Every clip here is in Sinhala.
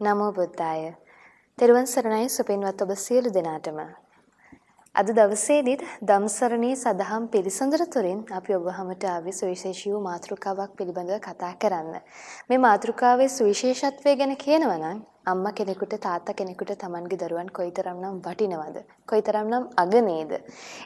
නමෝ බුද්දාය. තෙරුවන් සරණයි සුපින්වත් ඔබ සියලු දෙනාටම. අද දවසේදීත් ධම්සරණී සදහම් පිළිසඳර තුළින් අපි ඔබ වහමට ආවේ සුවිශේෂී වූ මාතෘකාවක් පිළිබඳව කතා කරන්න. මේ මාතෘකාවේ සුවිශේෂත්වය ගැන කියනවා නම් අම්මා කෙනෙකුට තාත්තා කෙනෙකුට Tamanගේ දරුවන් කොයිතරම්නම් වටිනවද? කොයිතරම්නම් අගනේද?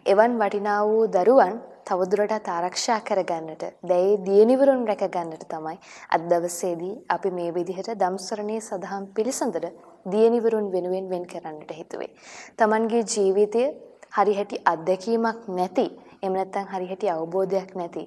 එවන් වටිනා වූ දරුවන් තවදුරටත් ආරක්ෂා කරගන්නට, දැයේ දියණිවරුන් රැකගන්නට තමයි අද දවසේදී අපි මේ විදිහට ධම්සරණී සදහම් පිළිසඳර දියණිවරුන් වෙනුවෙන් වෙන් කරන්නට හිතුවේ. Tamanගේ ජීවිතය හරිහැටි අත්දැකීමක් නැති එහෙම නැත්නම් හරිහැටි අවබෝධයක් නැති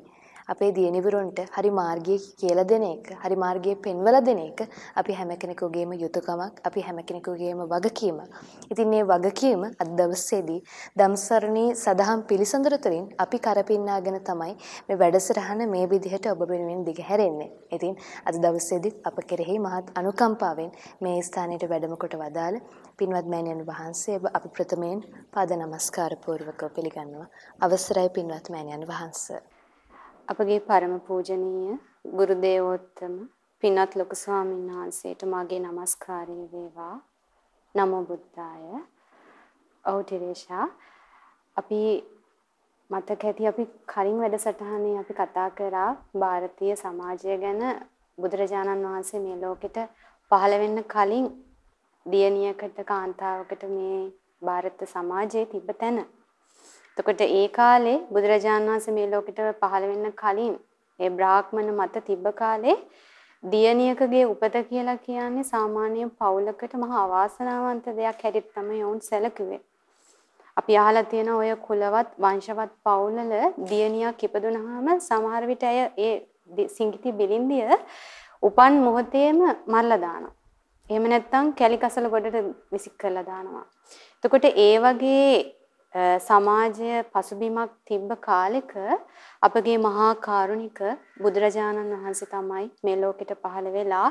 අපේ දියණිවරුන්ට හරි මාර්ගය කියලා දෙන එක, හරි මාර්ගය පෙන්වලා දෙන එක අපි හැම කෙනෙකුගේම යුතුයකමක්, අපි හැම කෙනෙකුගේම වගකීමක්. ඉතින් මේ වගකීම අද දවසේදී ධම්සරණී සදහම් පිළිසඳර තුළින් අපි කරපින්නාගෙන තමයි මේ වැඩසටහන මේ විදිහට ඔබ වෙනුවෙන් දිගහැරෙන්නේ. ඉතින් අද දවසේදී අප කෙරෙහි මහත් අනුකම්පාවෙන් මේ ස්ථානයට වැඩම කොට වදාළ පින්වත් මෑණියන් වහන්සේ අපි ප්‍රථමයෙන් පාද නමස්කාර පූර්වකව පිළිගන්නවා. අවසරයි පින්වත් මෑණියන් වහන්සේ. අපගේ පරම පූජනීය ගුරු දේවෝත්තම පින්වත් ලොකු ස්වාමීන් වහන්සේට මාගේ নমස්කාරය වේවා. නමෝ බුද්ධාය. ඔව් ටිරේෂා අපි මතක ඇති අපි කලින් වැඩසටහනේ අපි කතා කරා ಭಾರತೀಯ සමාජය ගැන බුදුරජාණන් වහන්සේ මේ ලෝකෙට පහළ වෙන්න කලින් දියණියකට කාන්තාවකට මේ ಭಾರತ සමාජයේ තිබ තැන එතකොට ඒ කාලේ බුදුරජාණන් වහන්සේ මේ ලෝකෙට පහළ වෙන්න කලින් ඒ බ්‍රාහ්මණ මත තිබ්බ කාලේ දියණියකගේ උපත කියලා කියන්නේ සාමාන්‍ය පවුලකට මහා අවාසනාවන්ත දෙයක් හැටියට තමයි වුන් සැලකුවේ. අපි අහලා තියෙන ඔය කුලවත් වංශවත් පවුලල දියණියක් ඉපදුනහම සමහර විට අය ඒ සිඟිති බිලින්දිය උපන් මොහොතේම මරලා දානවා. එහෙම නැත්නම් කැලි කසල ගොඩට විසික් කරලා දානවා. එතකොට ඒ වගේ සමාජය පසුබිමක් තිබ්බ කාලෙක අපගේ මහා කාරුණික බුදුරජාණන් වහන්සේ තමයි මේ ලෝකෙට පහළ වෙලා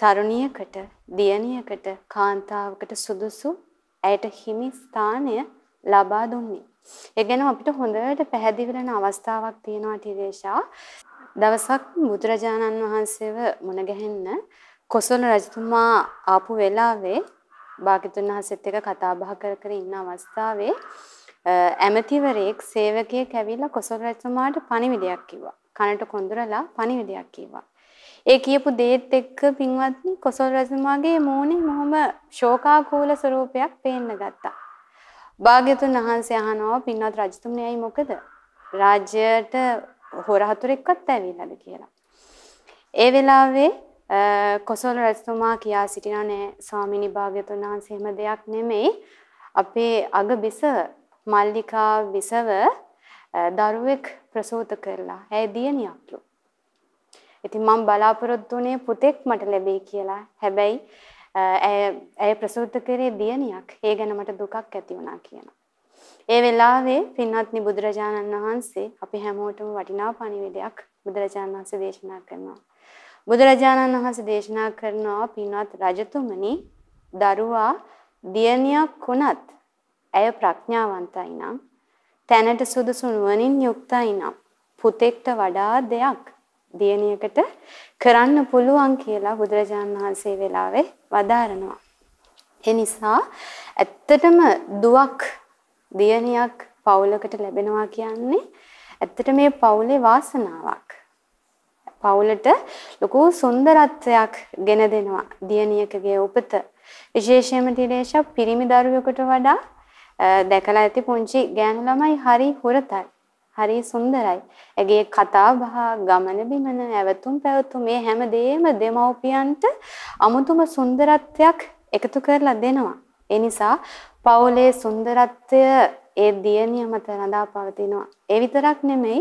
තරුණියකට දියණියකට කාන්තාවකට සුදුසු ඇයට හිමි ස්ථානය ලබා දුන්නේ. ඒ ගැන අපිට හොඳට පැහැදිලි වෙන අවස්ථාවක් තියෙනවා ටිරේෂා. දවසක් බුදුරජාණන් වහන්සේව මුණ ගැහෙන්න කොසල් රජතුමා ආපු වෙලාවේ භාග්‍යතුන් වහන්සේත් එක්ක කතා බහ කර කර ඉන්න අවස්ථාවේ ඇමතිවරයෙක් සේවකයෙක් ඇවිල්ලා කොසල් රජතුමාට පණිවිඩයක් කිව්වා. කනට කොඳුරලා පණිවිඩයක් කිව්වා. ඒ කියපු දේත් එක්ක පින්වත්නි කොසල් රජතුමාගේ මූණේ මොහොම ශෝකාකූල ස්වරූපයක් පේන්න ගත්තා. භාග්‍යතුන් වහන්සේ අහනවා පින්වත් රජතුමනි ඇයි මොකද? රාජ්‍යයට හොරහතුරෙක්වත් ඇවිල්ලාද කියලා. ඒ වෙලාවේ කොසල් රජතුමා කියා සිටිනා නෑ ස්වාමිනී භාග්‍යතුන් වහන්සේ එහෙම දෙයක් නෙමෙයි අපේ අග බිසව මල්ලිකා බිසව දරුවෙක් ප්‍රසූත කරලා ඇය දියණියක්ලු. ඉතින් මම බලාපොරොත්තු වුණේ පුතෙක් මට ලැබෙයි කියලා. හැබැයි ඇය ප්‍රසූත කරේ දියණියක්. ඒ ගැන මට දුකක් ඇති වුණා කියනවා. ඒ වෙලාවේ පින්වත්නි බුදුරජාණන් වහන්සේ අපි හැමෝටම වටිනා පණිවිඩයක් බුදුරජාණන් වහන්සේ දේශනා කරනවා. බුදුරජාණන් වහන්සේ දේශනා කරනවා පින්වත් රජතුමනි දරුවා දියණියක් වුණත් ඇය ප්‍රඥාවන්තයි නම් තැනට සුදුසු නුවණින් යුක්තයි නම් පුතෙක්ට වඩා දෙයක් දියණියකට කරන්න පුළුවන් කියලා බුදුරජාණන් වහන්සේ වෙලාවේ වදාරනවා. ඒ නිසා ඇත්තටම දුවක් දියණියක් පවුලකට ලැබෙනවා කියන්නේ ඇත්තට මේ පවුලේ වාසනාවක්. පවුලට ලොකු සුන්දරත්වයක් ගෙන දෙනවා දියණියකගේ උපත. විශේෂයෙන්ම තිරේෂ පිරිමි දරුවෙකුට වඩා දැකලා ඇති පුංචි ගෑනු ළමයි හරි හුරතයි. හරි සුන්දරයි. ඇගේ කතා බහ, ගමන බිමන, ඇවතුම් පැවතුම් මේ හැම දෙයක්ම දෙමව්පියන්ට අමුතුම සුන්දරත්වයක් එකතු කරලා දෙනවා. ඒ නිසා පවුලේ සුන්දරත්වය ඒ දියණිය මත රඳා පවතිනවා. ඒ විතරක් නෙමෙයි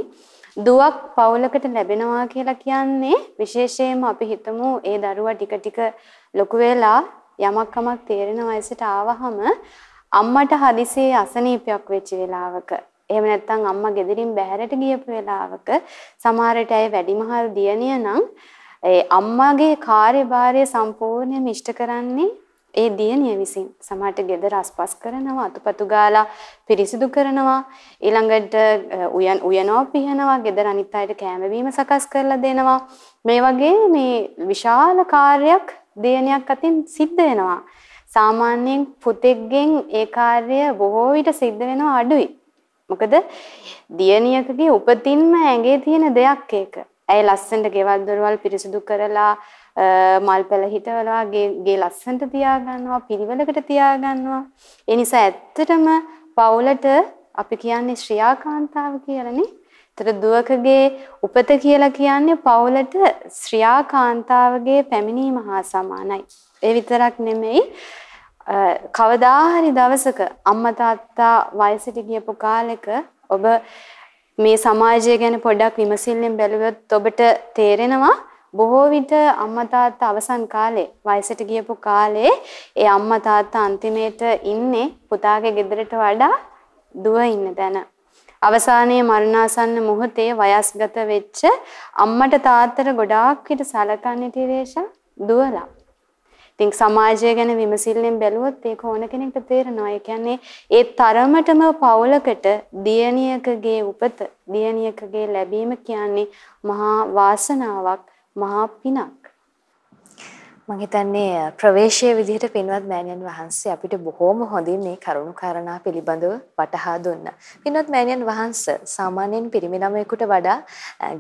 දුවක් පවුලකට ලැබෙනවා කියලා කියන්නේ විශේෂයෙන්ම අපි හිතමු ඒ දරුවා ටික ටික ලොකු වෙලා යමක් කමක් තේරෙන වයසට ආවහම අම්මට හදිසියේ අසනීපයක් වෙච්ච වෙලාවක. එහෙම නැත්නම් අම්මා ගෙදරින් බැහැරට ගියපු වෙලාවක සමහරට අය වැඩිමහල් දියණිය නම් ඒ අම්මාගේ කාර්යභාරය සම්පූර්ණයෙන්ම ඉෂ්ට කරන්නේ ඒ දියණිය විසින් සමහරට ගෙදර අස්පස් කරනවා අතුපතු ගාලා පිරිසිදු කරනවා ඊළඟට උයන් උයනවා පිහනවා ගෙදර අනිත් අයට කෑම බීම සකස් කරලා දෙනවා මේ වගේ මේ විශාල කාර්යයක් දියණියක් අතින් සිද්ධ වෙනවා. සාමාන්‍යයෙන් පුතෙක්ගෙන් ඒ කාර්යය බොහෝ විට සිද්ධ වෙනවා අඩුයි. මොකද දියණියකගේ උපතින්ම ඇඟේ තියෙන දෙයක් ඒක. ඇය ලස්සනට ගෙවල් දොරවල් පිරිසිදු කරලා මල් පැල හිටවලා ගේ ලස්සනට තියාගන්නවා පිළිවෙලකට තියාගන්නවා. ඒ නිසා ඇත්තටම පවුලට අපි කියන්නේ ශ්‍රියාකාන්තාව කියලානේ. ඒතර දුවකගේ උපත කියලා කියන්නේ පවුලට ශ්‍රියාකාන්තාවගේ පැමිණීම හා සමානයි. ඒ විතරක් නෙමෙයි කවදා හරි දවසක අම්මා තාත්තා වයසට ගියපු කාලෙක ඔබ මේ සමාජය ගැන පොඩ්ඩක් විමසිල්ලෙන් බැලුවොත් ඔබට තේරෙනවා බොහෝ විට අම්මා තාත්තා අවසන් කාලේ වයසට ගියපු කාලේ ඒ අම්මා තාත්තා අන්තිමේට ඉන්නේ පුතාගේ ගෙදරට වඩා දුව ඉන්න තැන. අවසානයේ මරණාසන්න මොහොතේ වයස්ගත වෙච්ච අම්මට තාත්තට ගොඩාක් විට සලකන්නේ තිරේෂා දුවලා. ඉතින් සමාජය ගැන විමසිල්ලෙන් බැලුවොත් ඒක ඕන කෙනෙක්ට තේරෙනවා. ඒ කියන්නේ ඒ තරමටම පවුලකට දියණියකගේ උපත, දියණියකගේ ලැබීම කියන්නේ මහා වාසනාවක්, මහා පිනක්. මම හිතන්නේ ප්‍රවේශයේ විදිහට පින්වත් මෑණියන් වහන්සේ අපිට බොහොම හොඳින් මේ කරුණු කාරණා පිළිබඳව වටහා දුන්නා. පින්වත් මෑණියන් වහන්සේ සාමාන්‍යයෙන් පිරිමි ළමයෙකුට වඩා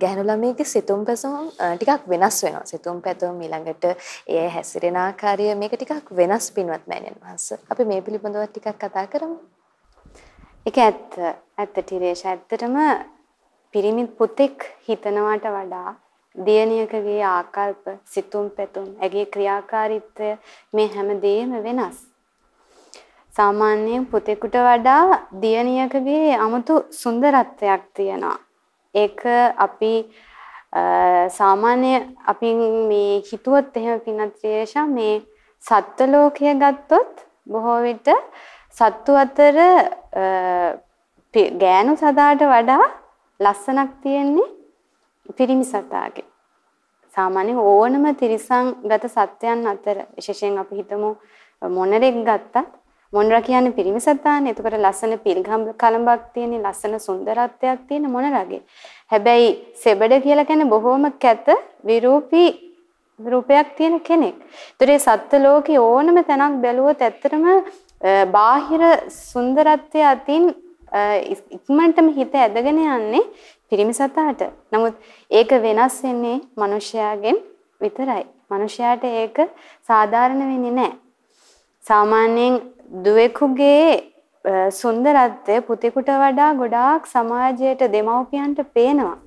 ගැහැණු ළමයෙකුගේ සිතුම් පැතුම් ටිකක් වෙනස් වෙනවා. සිතුම් පැතුම් ඊළඟට ඒ හැසිරෙන ආකාරය මේක ටිකක් වෙනස් පින්වත් මෑණියන් වහන්සේ. අපි මේ පිළිබඳව ටිකක් කතා කරමු. ඒක ඇත්ත. ඇත්ත ටිරේෂ ඇත්තටම පිරිමි පුතෙක් හිතනවට වඩා දියණියකගේ ආකල්ප, සිතුම් පැතුම්, ඇගේ ක්‍රියාකාරීත්වය මේ හැම දෙයක්ම වෙනස්. සාමාන්‍යයෙන් පුතෙකුට වඩා දියණියකගේ 아무තු සුන්දරත්වයක් තියෙනවා. ඒක අපි සාමාන්‍ය අපි මේ හිතුවොත් එහෙම පින්නත්‍රේෂා මේ සත්ත්ව ලෝකය ගත්තොත් බොහෝ විට සත්තු අතර ගෑනු සදාට වඩා ලස්සනක් තියෙන්නේ පිරිමි සතාගේ. සාමාන්‍යයෙන් ඕනම තිරිසන්ගත සත්වයන් අතර විශේෂයෙන් අපි හිතමු මොනරෙක් ගත්තත් මොනරා කියන්නේ පිරිමි සතානේ. එතකොට ලස්සන පිල්ගම් කලඹක් තියෙන ලස්සන සුන්දරත්වයක් තියෙන මොනරාගේ. හැබැයි සෙබඩ කියලා කියන්නේ බොහොම කැත විරූපී රූපයක් තියෙන කෙනෙක්. ඒතර ඒ සත්ත්ව ලෝකේ ඕනම තැනක් බැලුවොත් ඇත්තටම බාහිර සුන්දරත්වය අතින් ඉක්මනටම හිත ඇදගෙන යන්නේ පිරිමි සතාට. නමුත් ඒක වෙනස් වෙන්නේ මිනිසයාගෙන් විතරයි. මිනිසයාට ඒක සාධාරණ වෙන්නේ නැහැ. සාමාන්‍යයෙන් දුවෙකුගේ සුන්දරත්වය පුතෙකුට වඩා ගොඩාක් සමාජයට දෙමව්පියන්ට පේනවා.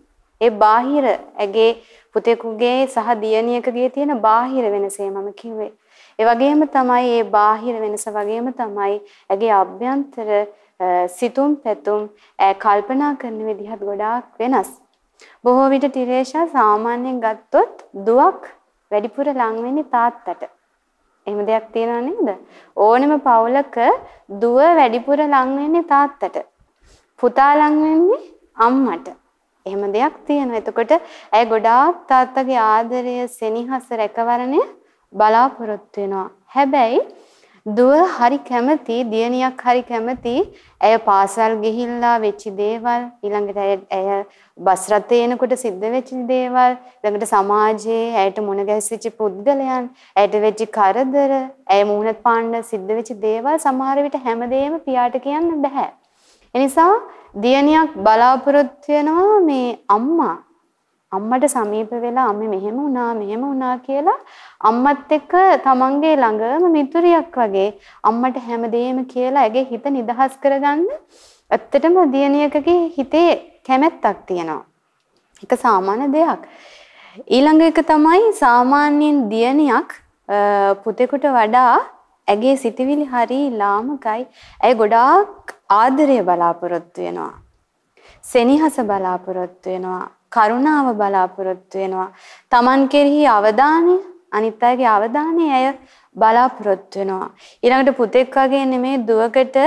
ඒ බාහිර ඇගේ පුතෙකුගේ සහ දියණියකගේ තියෙන බාහිර වෙනසේ මම කිව්වේ. ඒ වගේම තමයි මේ බාහිර වෙනස වගේම තමයි ඇගේ අභ්‍යන්තර සිතුම් පැතුම් කල්පනා කරන විදිහත් ගොඩාක් වෙනස්. බොහෝ විට ටිරේෂා සාමාන්‍යයෙන් ගත්තොත් දුවක් වැඩිපුර ලං වෙන්නේ තාත්තට. එහෙම දෙයක් තියෙනව නේද? ඕනෙම පවුලක දුව වැඩිපුර ලං වෙන්නේ තාත්තට. පුතා ලං වෙන්නේ අම්මට. එහෙම දෙයක් තියෙනවා. එතකොට ඇය ගොඩාක් තාත්තගේ ආදරය, සෙනෙහස, රැකවරණය බලාපොරොත්තු වෙනවා. හැබැයි දුව හරි කැමති දියණියක් හරි කැමති ඇය පාසල් ගිහිල්ලා වෙච්ච දේවල් ඊළඟට ඇය බස් රථේ එනකොට සිද්ධ වෙච්ච දේවල් ඊළඟට සමාජයේ ඇයට මුණ ගැසිච්ච පුද්ගලයන් ඇයට වෙච්ච කරදර ඇය මුණ පාන්න සිද්ධ වෙච්ච දේවල් සමහර විට හැමදේම පියාට කියන්න බෑ. එනිසා දියණියක් බලාපොරොත්තු වෙනවා මේ අම්මා. අම්මට සමීප වෙලා අම්මේ මෙහෙම වුණා මෙහෙම වුණා කියලා අම්මත් එක්ක තමන්ගේ ළඟම මිතුරියක් වගේ අම්මට හැමදේම කියලා ඇගේ හිත නිදහස් කරගන්න ඇත්තටම දියණියකගේ හිතේ කැමැත්තක් තියෙනවා. ඒක සාමාන්‍ය දෙයක්. ඊළඟ එක තමයි සාමාන්‍යයෙන් දියණියක් පුතෙකුට වඩා ඇගේ සිතවිලි හරි ලාමකයි. ඇය ගොඩාක් ආදරය බලාපොරොත්තු වෙනවා. සෙනෙහස බලාපොරොත්තු වෙනවා. කරුණාව බලාපොරොත්තු වෙනවා. Taman කෙරෙහි අවධානය අනිත් අයගේ අවධානය ඇය බලාපොරොත්තු වෙනවා. ඊළඟට පුතෙක් වගේ නෙමේ දුවකට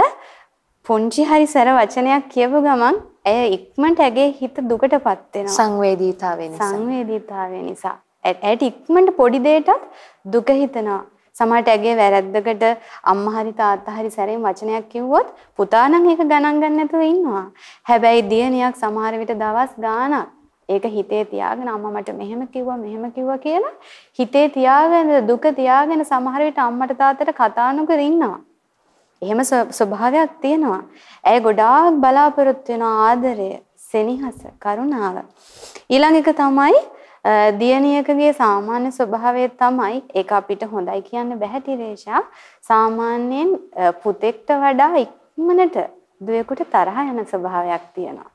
පුංචි හරි සැර වචනයක් කියපු ගමන් ඇය ඉක්මනට ඇගේ හිත දුකටපත් වෙනවා. සංවේදීතාවය නිසා. සංවේදීතාවය නිසා. ඇයට ඉක්මනට පොඩි දෙයකටත් දුක හිතෙනවා. සමහරට ඇගේ වැරද්දකට අම්මා හරි තාත්තා හරි සැරෙන් වචනයක් කිව්වොත් පුතා නම් ඒක ගණන් ගන්න නැතුව ඉන්නවා. හැබැයි දියණියක් සමහර විට දවස් ගාණක් ඒක හිතේ තියාගෙන අම්මා මට මෙහෙම කිව්වා මෙහෙම කිව්වා කියලා හිතේ තියාගෙන දුක තියාගෙන සමහර විට අම්මට තාත්තට කතා නොකර ඉන්නවා. එහෙම ස්වභාවයක් තියෙනවා. ඇය ගොඩාක් බලාපොරොත්තු වෙන ආදරය, සෙනෙහස, කරුණාව. ඊළඟ එක තමයි දියණියකගේ සාමාන්‍ය ස්වභාවය තමයි ඒක අපිට හොඳයි කියන්න බැහැ තිරේෂා. සාමාන්‍යයෙන් පුතෙක්ට වඩා ඉක්මනට දුවෙකුට තරහ යන ස්වභාවයක් තියෙනවා.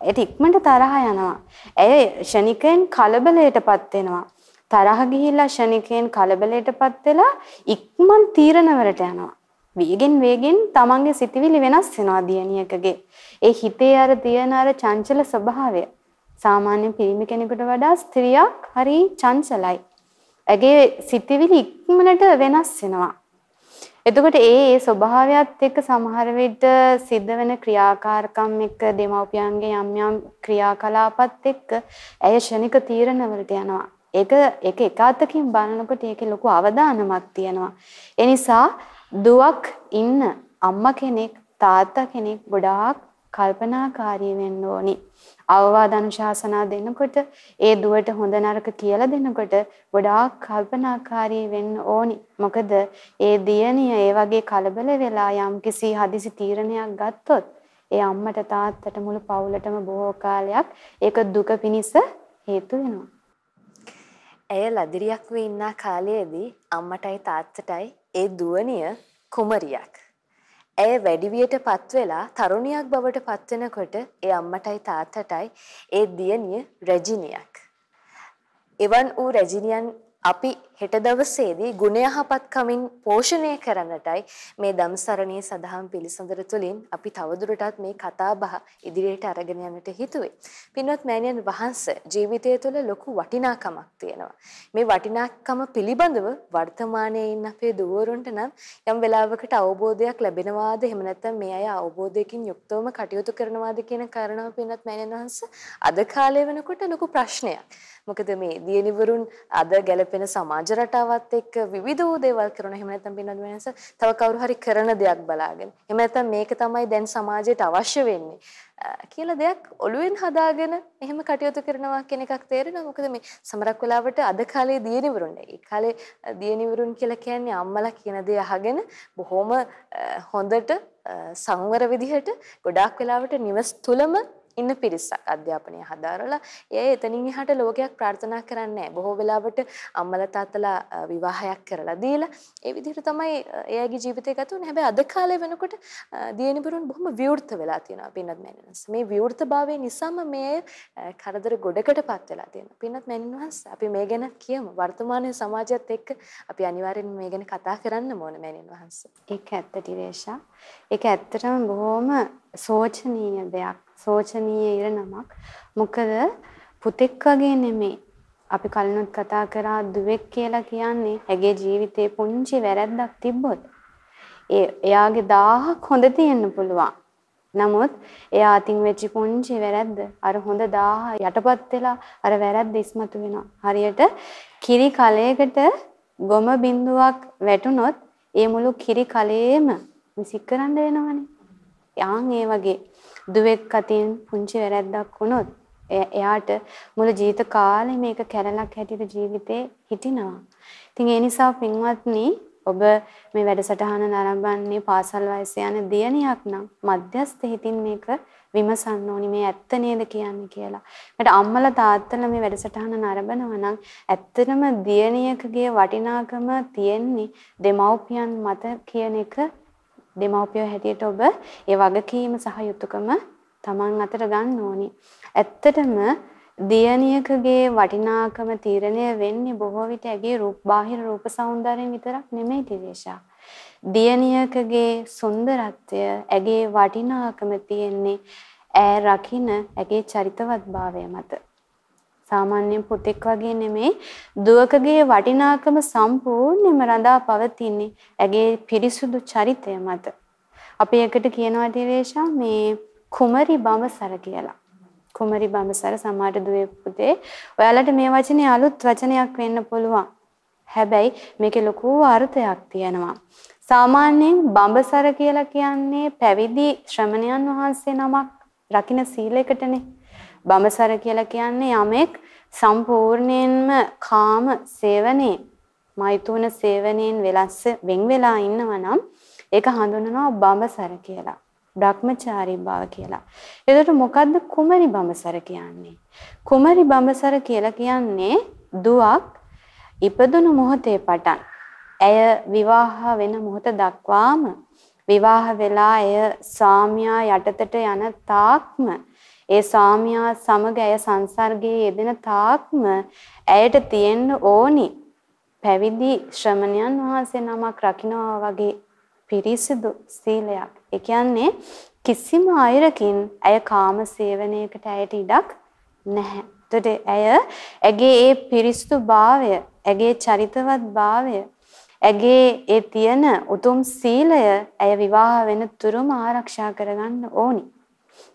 ඒත් ඉක්මනට තරහ යනවා. ඇය ෂණිකෙන් කලබලයටපත් වෙනවා. තරහ ගිහිල්ලා ෂණිකෙන් කලබලයටපත් වෙලා ඉක්මන් තීරණවලට යනවා. වේගෙන් වේගෙන් තමන්ගේ සිතිවිලි වෙනස් වෙනවා දියණියකගේ. ඒ හිතේ අර තියෙන අර චංචල ස්වභාවය සාමාන්‍ය පිරිමි කෙනෙකුට වඩා ස්ත්‍රියක් හරි චංචලයි. ඇගේ සිතිවිලි ඉක්මනට වෙනස් වෙනවා. එතකොට ඒ ඒ ස්වභාවයත් එක්ක සමහර විට සිද්ධ වෙන ක්‍රියාකාරකම් එක්ක දෙමව්පියන්ගේ යම් යම් ක්‍රියාකලාපත් එක්ක ඇය ෂණික තීරණවලට යනවා. ඒක ඒක එක අතකින් බලනකොට ඒකේ ලොකු අවදානමක් තියෙනවා. ඒ නිසා දුවක් ඉන්න අම්මා කෙනෙක් තාත්තා කෙනෙක් ගොඩාක් කල්පනාකාරී වෙන්න ඕනි. අවවාද අනුශාසනා දෙනකොට ඒ දුවට හොඳ නරක කියලා දෙනකොට ගොඩාක් කල්පනාකාරී වෙන්න ඕනි. මොකද ඒ දියණිය ඒ වගේ කලබල වෙලා යම්කිසි හදිසි තීරණයක් ගත්තොත් ඒ අම්මට තාත්තට මුළු පවුලටම බොහෝ කාලයක් ඒක දුක පිනිස හේතු වෙනවා. ඇය ලදිරියක් වී ඉන්න කාලයේදී අම්මටයි තාත්තටයි ඒ දුවනිය කුමරියක්. ඇය වැඩිවියට පත් වෙලා තරුණියක් බවට පත් වෙනකොට ඒ අම්මටයි තාත්තටයි ඒ දියණිය රැජිනියක්. එවන් වූ රැජිනියන් අපි හෙට දවසේදී ගුණ යහපත්කමින් පෝෂණය කරන්නටයි මේ ධම්සරණී සදහම් පිළිසඳර තුළින් අපි තවදුරටත් මේ කතා බහ ඉදිරියට අරගෙන යන්නට හිතුවේ. පින්වත් මෑණියන් වහන්සේ ජීවිතය තුළ ලොකු වටිනාකමක් තියෙනවා. මේ වටිනාකම පිළිබඳව වර්තමානයේ ඉන්න අපේ දුවරුන්ට නම් යම් වෙලාවකට අවබෝධයක් ලැබෙනවාද එහෙම නැත්නම් මේ අය අවබෝධයකින් යුක්තවම කටයුතු කරනවාද කියන කාරණාව පින්වත් මෑණියන් වහන්සේ අද කාලේ වෙනකොට ලොකු ප්‍රශ්නයක්. මොකද මේ දියණිවරුන් අද ගැලපෙන සමාජ රටාවත් එක්ක විවිධ වූ දේවල් කරන එහෙම නැත්නම් පින්නත් වෙනස තව කවුරු හරි කරන දෙයක් බලාගෙන එහෙම නැත්නම් මේක තමයි දැන් සමාජයට අවශ්‍ය වෙන්නේ. කියලා දෙයක් ඔළුවෙන් හදාගෙන එහෙම කටයුතු කරනවා කියන එකක් තේරෙනවා. මොකද මේ සමරක් වෙලාවට අද කාලේ දියණිවරුන් ඒ කාලේ දියණිවරුන් කියලා කියන්නේ අම්මලා කියන දේ අහගෙන බොහොම හොඳට සංවර විදිහට ගොඩාක් වෙලාවට නිවස් තුලම ඉන්න පිරිසක් අධ්‍යාපනය හදාරලා ඒ එතනින් එහාට ලෝකයක් ප්‍රාර්ථනා කරන්නේ බොහෝ වෙලාවට අම්මලා තාත්තලා විවාහයක් කරලා දීලා ඒ විදිහට තමයි එයාගේ ජීවිතය ගත වුනේ. හැබැයි අද කාලේ වෙනකොට දියණිවරුන් බොහොම විවෘත වෙලා තියෙනවා පින්නත් මෑණියන්ස්. මේ විවෘතභාවය නිසාම මේ කරදර ගොඩකටපත් වෙලා තියෙනවා. පින්නත් මෑණියන්ස් අපි මේ ගැන කියමු. වර්තමාන සමාජයත් එක්ක අපි අනිවාර්යෙන් මේ ගැන කතා කරන්න ඕන මෑණියන් වහන්සේ. ඒක ඇත්ත ටිරේෂා. ඒක ඇත්තටම බොහොම සෝචනීය දෙයක්. සෝචනීය ඉරණමක්. මොකද පුතෙක් වගේ නෙමෙයි. අපි කලිනුත් කතා කරා දුවෙක් කියලා කියන්නේ ඇගේ ජීවිතේ පුංචි වැරැද්දක් තිබ්බොත් ඒ එයාගේ 1000ක් හොඳ තියෙන්න පුළුවන්. නමුත් එයා අතින් වෙච්ච පුංචි වැරැද්ද අර හොඳ 1000 යටපත් වෙලා අර වැරැද්ද ඉස්මතු වෙනවා. හරියට කිරි කලයකට ගොම බිඳුවක් වැටුනොත් ඒ මුළු කිරි කලයේම විසික් කරන්න වෙනවනේ. යාන් ඒ වගේ දුවෙක් අතින් පුංචි වැරැද්දක් වුණොත් එයාට මුළු ජීවිත කාලෙම මේක කැරලක් හැටියට ජීවිතේ හිටිනවා. ඉතින් ඒ නිසා පින්වත්නි ඔබ මේ වැඩසටහන නරඹන්නේ පාසල් වයසේ යන දියණියක් නම් මධ්‍යස්ථ හිතින් මේක විමසන්න ඕනි මේ ඇත්ත නේද කියන්නේ කියලා. මට අම්මලා තාත්තලා මේ වැඩසටහන නරඹනවා නම් ඇත්තටම දියණියකගේ වටිනාකම තියෙන්නේ දෙමව්පියන් මත කියන එක දෙමව්පියෝ හැටියට ඔබ ඒ වගකීම සහ යුතුයකම Taman අතට ගන්න ඕනි. ඇත්තටම දියණියකගේ වටිනාකම තීරණය වෙන්නේ බොහෝ විට ඇගේ රූප බාහිර රූප సౌందර්යයෙන් විතරක් නෙමෙයි තිරේෂා. දියණියකගේ සුන්දරත්වය ඇගේ වටිනාකම තියෙන්නේ ඈ රකින්න ඇගේ චරිතවත්භාවය මත. සාමාන්‍යයෙන් පුතෙක් වගේ නෙමෙයි දුවකගේ වටිනාකම සම්පූර්ණයෙන්ම රඳා පවතින්නේ ඇගේ පිරිසුදු චරිතය මත. අපි එකට කියනවා දිවේෂා මේ කුමරි බඹසර කියලා. කුමරි බඹසර සමාඩ දුවේ පුතේ. ඔයාලට මේ වචනේ අලුත් වචනයක් වෙන්න පුළුවන්. හැබැයි මේකේ ලොකු අර්ථයක් තියෙනවා. සාමාන්‍යයෙන් බඹසර කියලා කියන්නේ පැවිදි ශ්‍රමණයන් වහන්සේ නමක් රකින්න සීලයකටනේ. බඹසර කියලා කියන්නේ යමෙක් සම්පූර්ණයෙන්ම කාම සේවනයේ මෛතුන සේවනයෙන් වෙලස්ස වෙන් වෙලා ඉන්නවා නම් ඒක හඳුන්වනවා බඹසර කියලා. බ්‍රහ්මචාරී බව කියලා. එතකොට මොකද්ද කුමරි බඹසර කියන්නේ? කුමරි බඹසර කියලා කියන්නේ දුවක් ඉපදුණු මොහොතේ පටන් ඇය විවාහ වෙන මොහොත දක්වාම විවාහ වෙලා ඇය සාමියා යටතට යන තාක්ම ඒ සාමියා සමග ඇය සංසර්ගයේ යෙදෙන තාක්ම ඇයට තියෙන්න ඕනි පැවිදි ශ්‍රමණයන් වහන්සේ නමක් රකින්නවා වගේ පිරිසිදු සීලයක්. ඒ කියන්නේ කිසිම අයරකින් ඇය කාම සේවනයකට ඇයට ඉඩක් නැහැ. එතකොට ඇය ඇගේ ඒ පිරිසිදු භාවය, ඇගේ චරිතවත් භාවය, ඇගේ ඒ තියෙන උතුම් සීලය ඇය විවාහ වෙන තුරුම ආරක්ෂා කරගන්න ඕනි.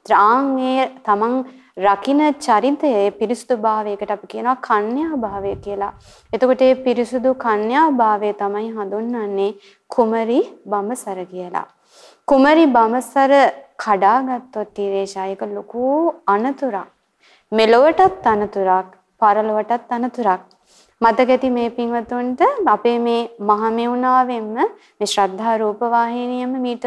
ත්‍රාංගේ තමන් රකින්න චරිතයේ පිරිසුදු භාවයකට අපි කියනවා කන්‍යා භාවය කියලා. එතකොට මේ පිරිසුදු කන්‍යා භාවය තමයි හඳුන්වන්නේ කුමරි බඹසර කියලා. කුමරි බඹසර කඩාගත්තොත් ඊරේෂායක ලොකු අනතුරක්. මෙලොවටත් අනතුරක්, පරලොවටත් අනතුරක්. මතක ඇති මේ පින්වතුන්ට අපේ මේ මහමෙවුනාවෙන්ම මේ ශ්‍රද්ධා රූප වාහිනියෙම මීට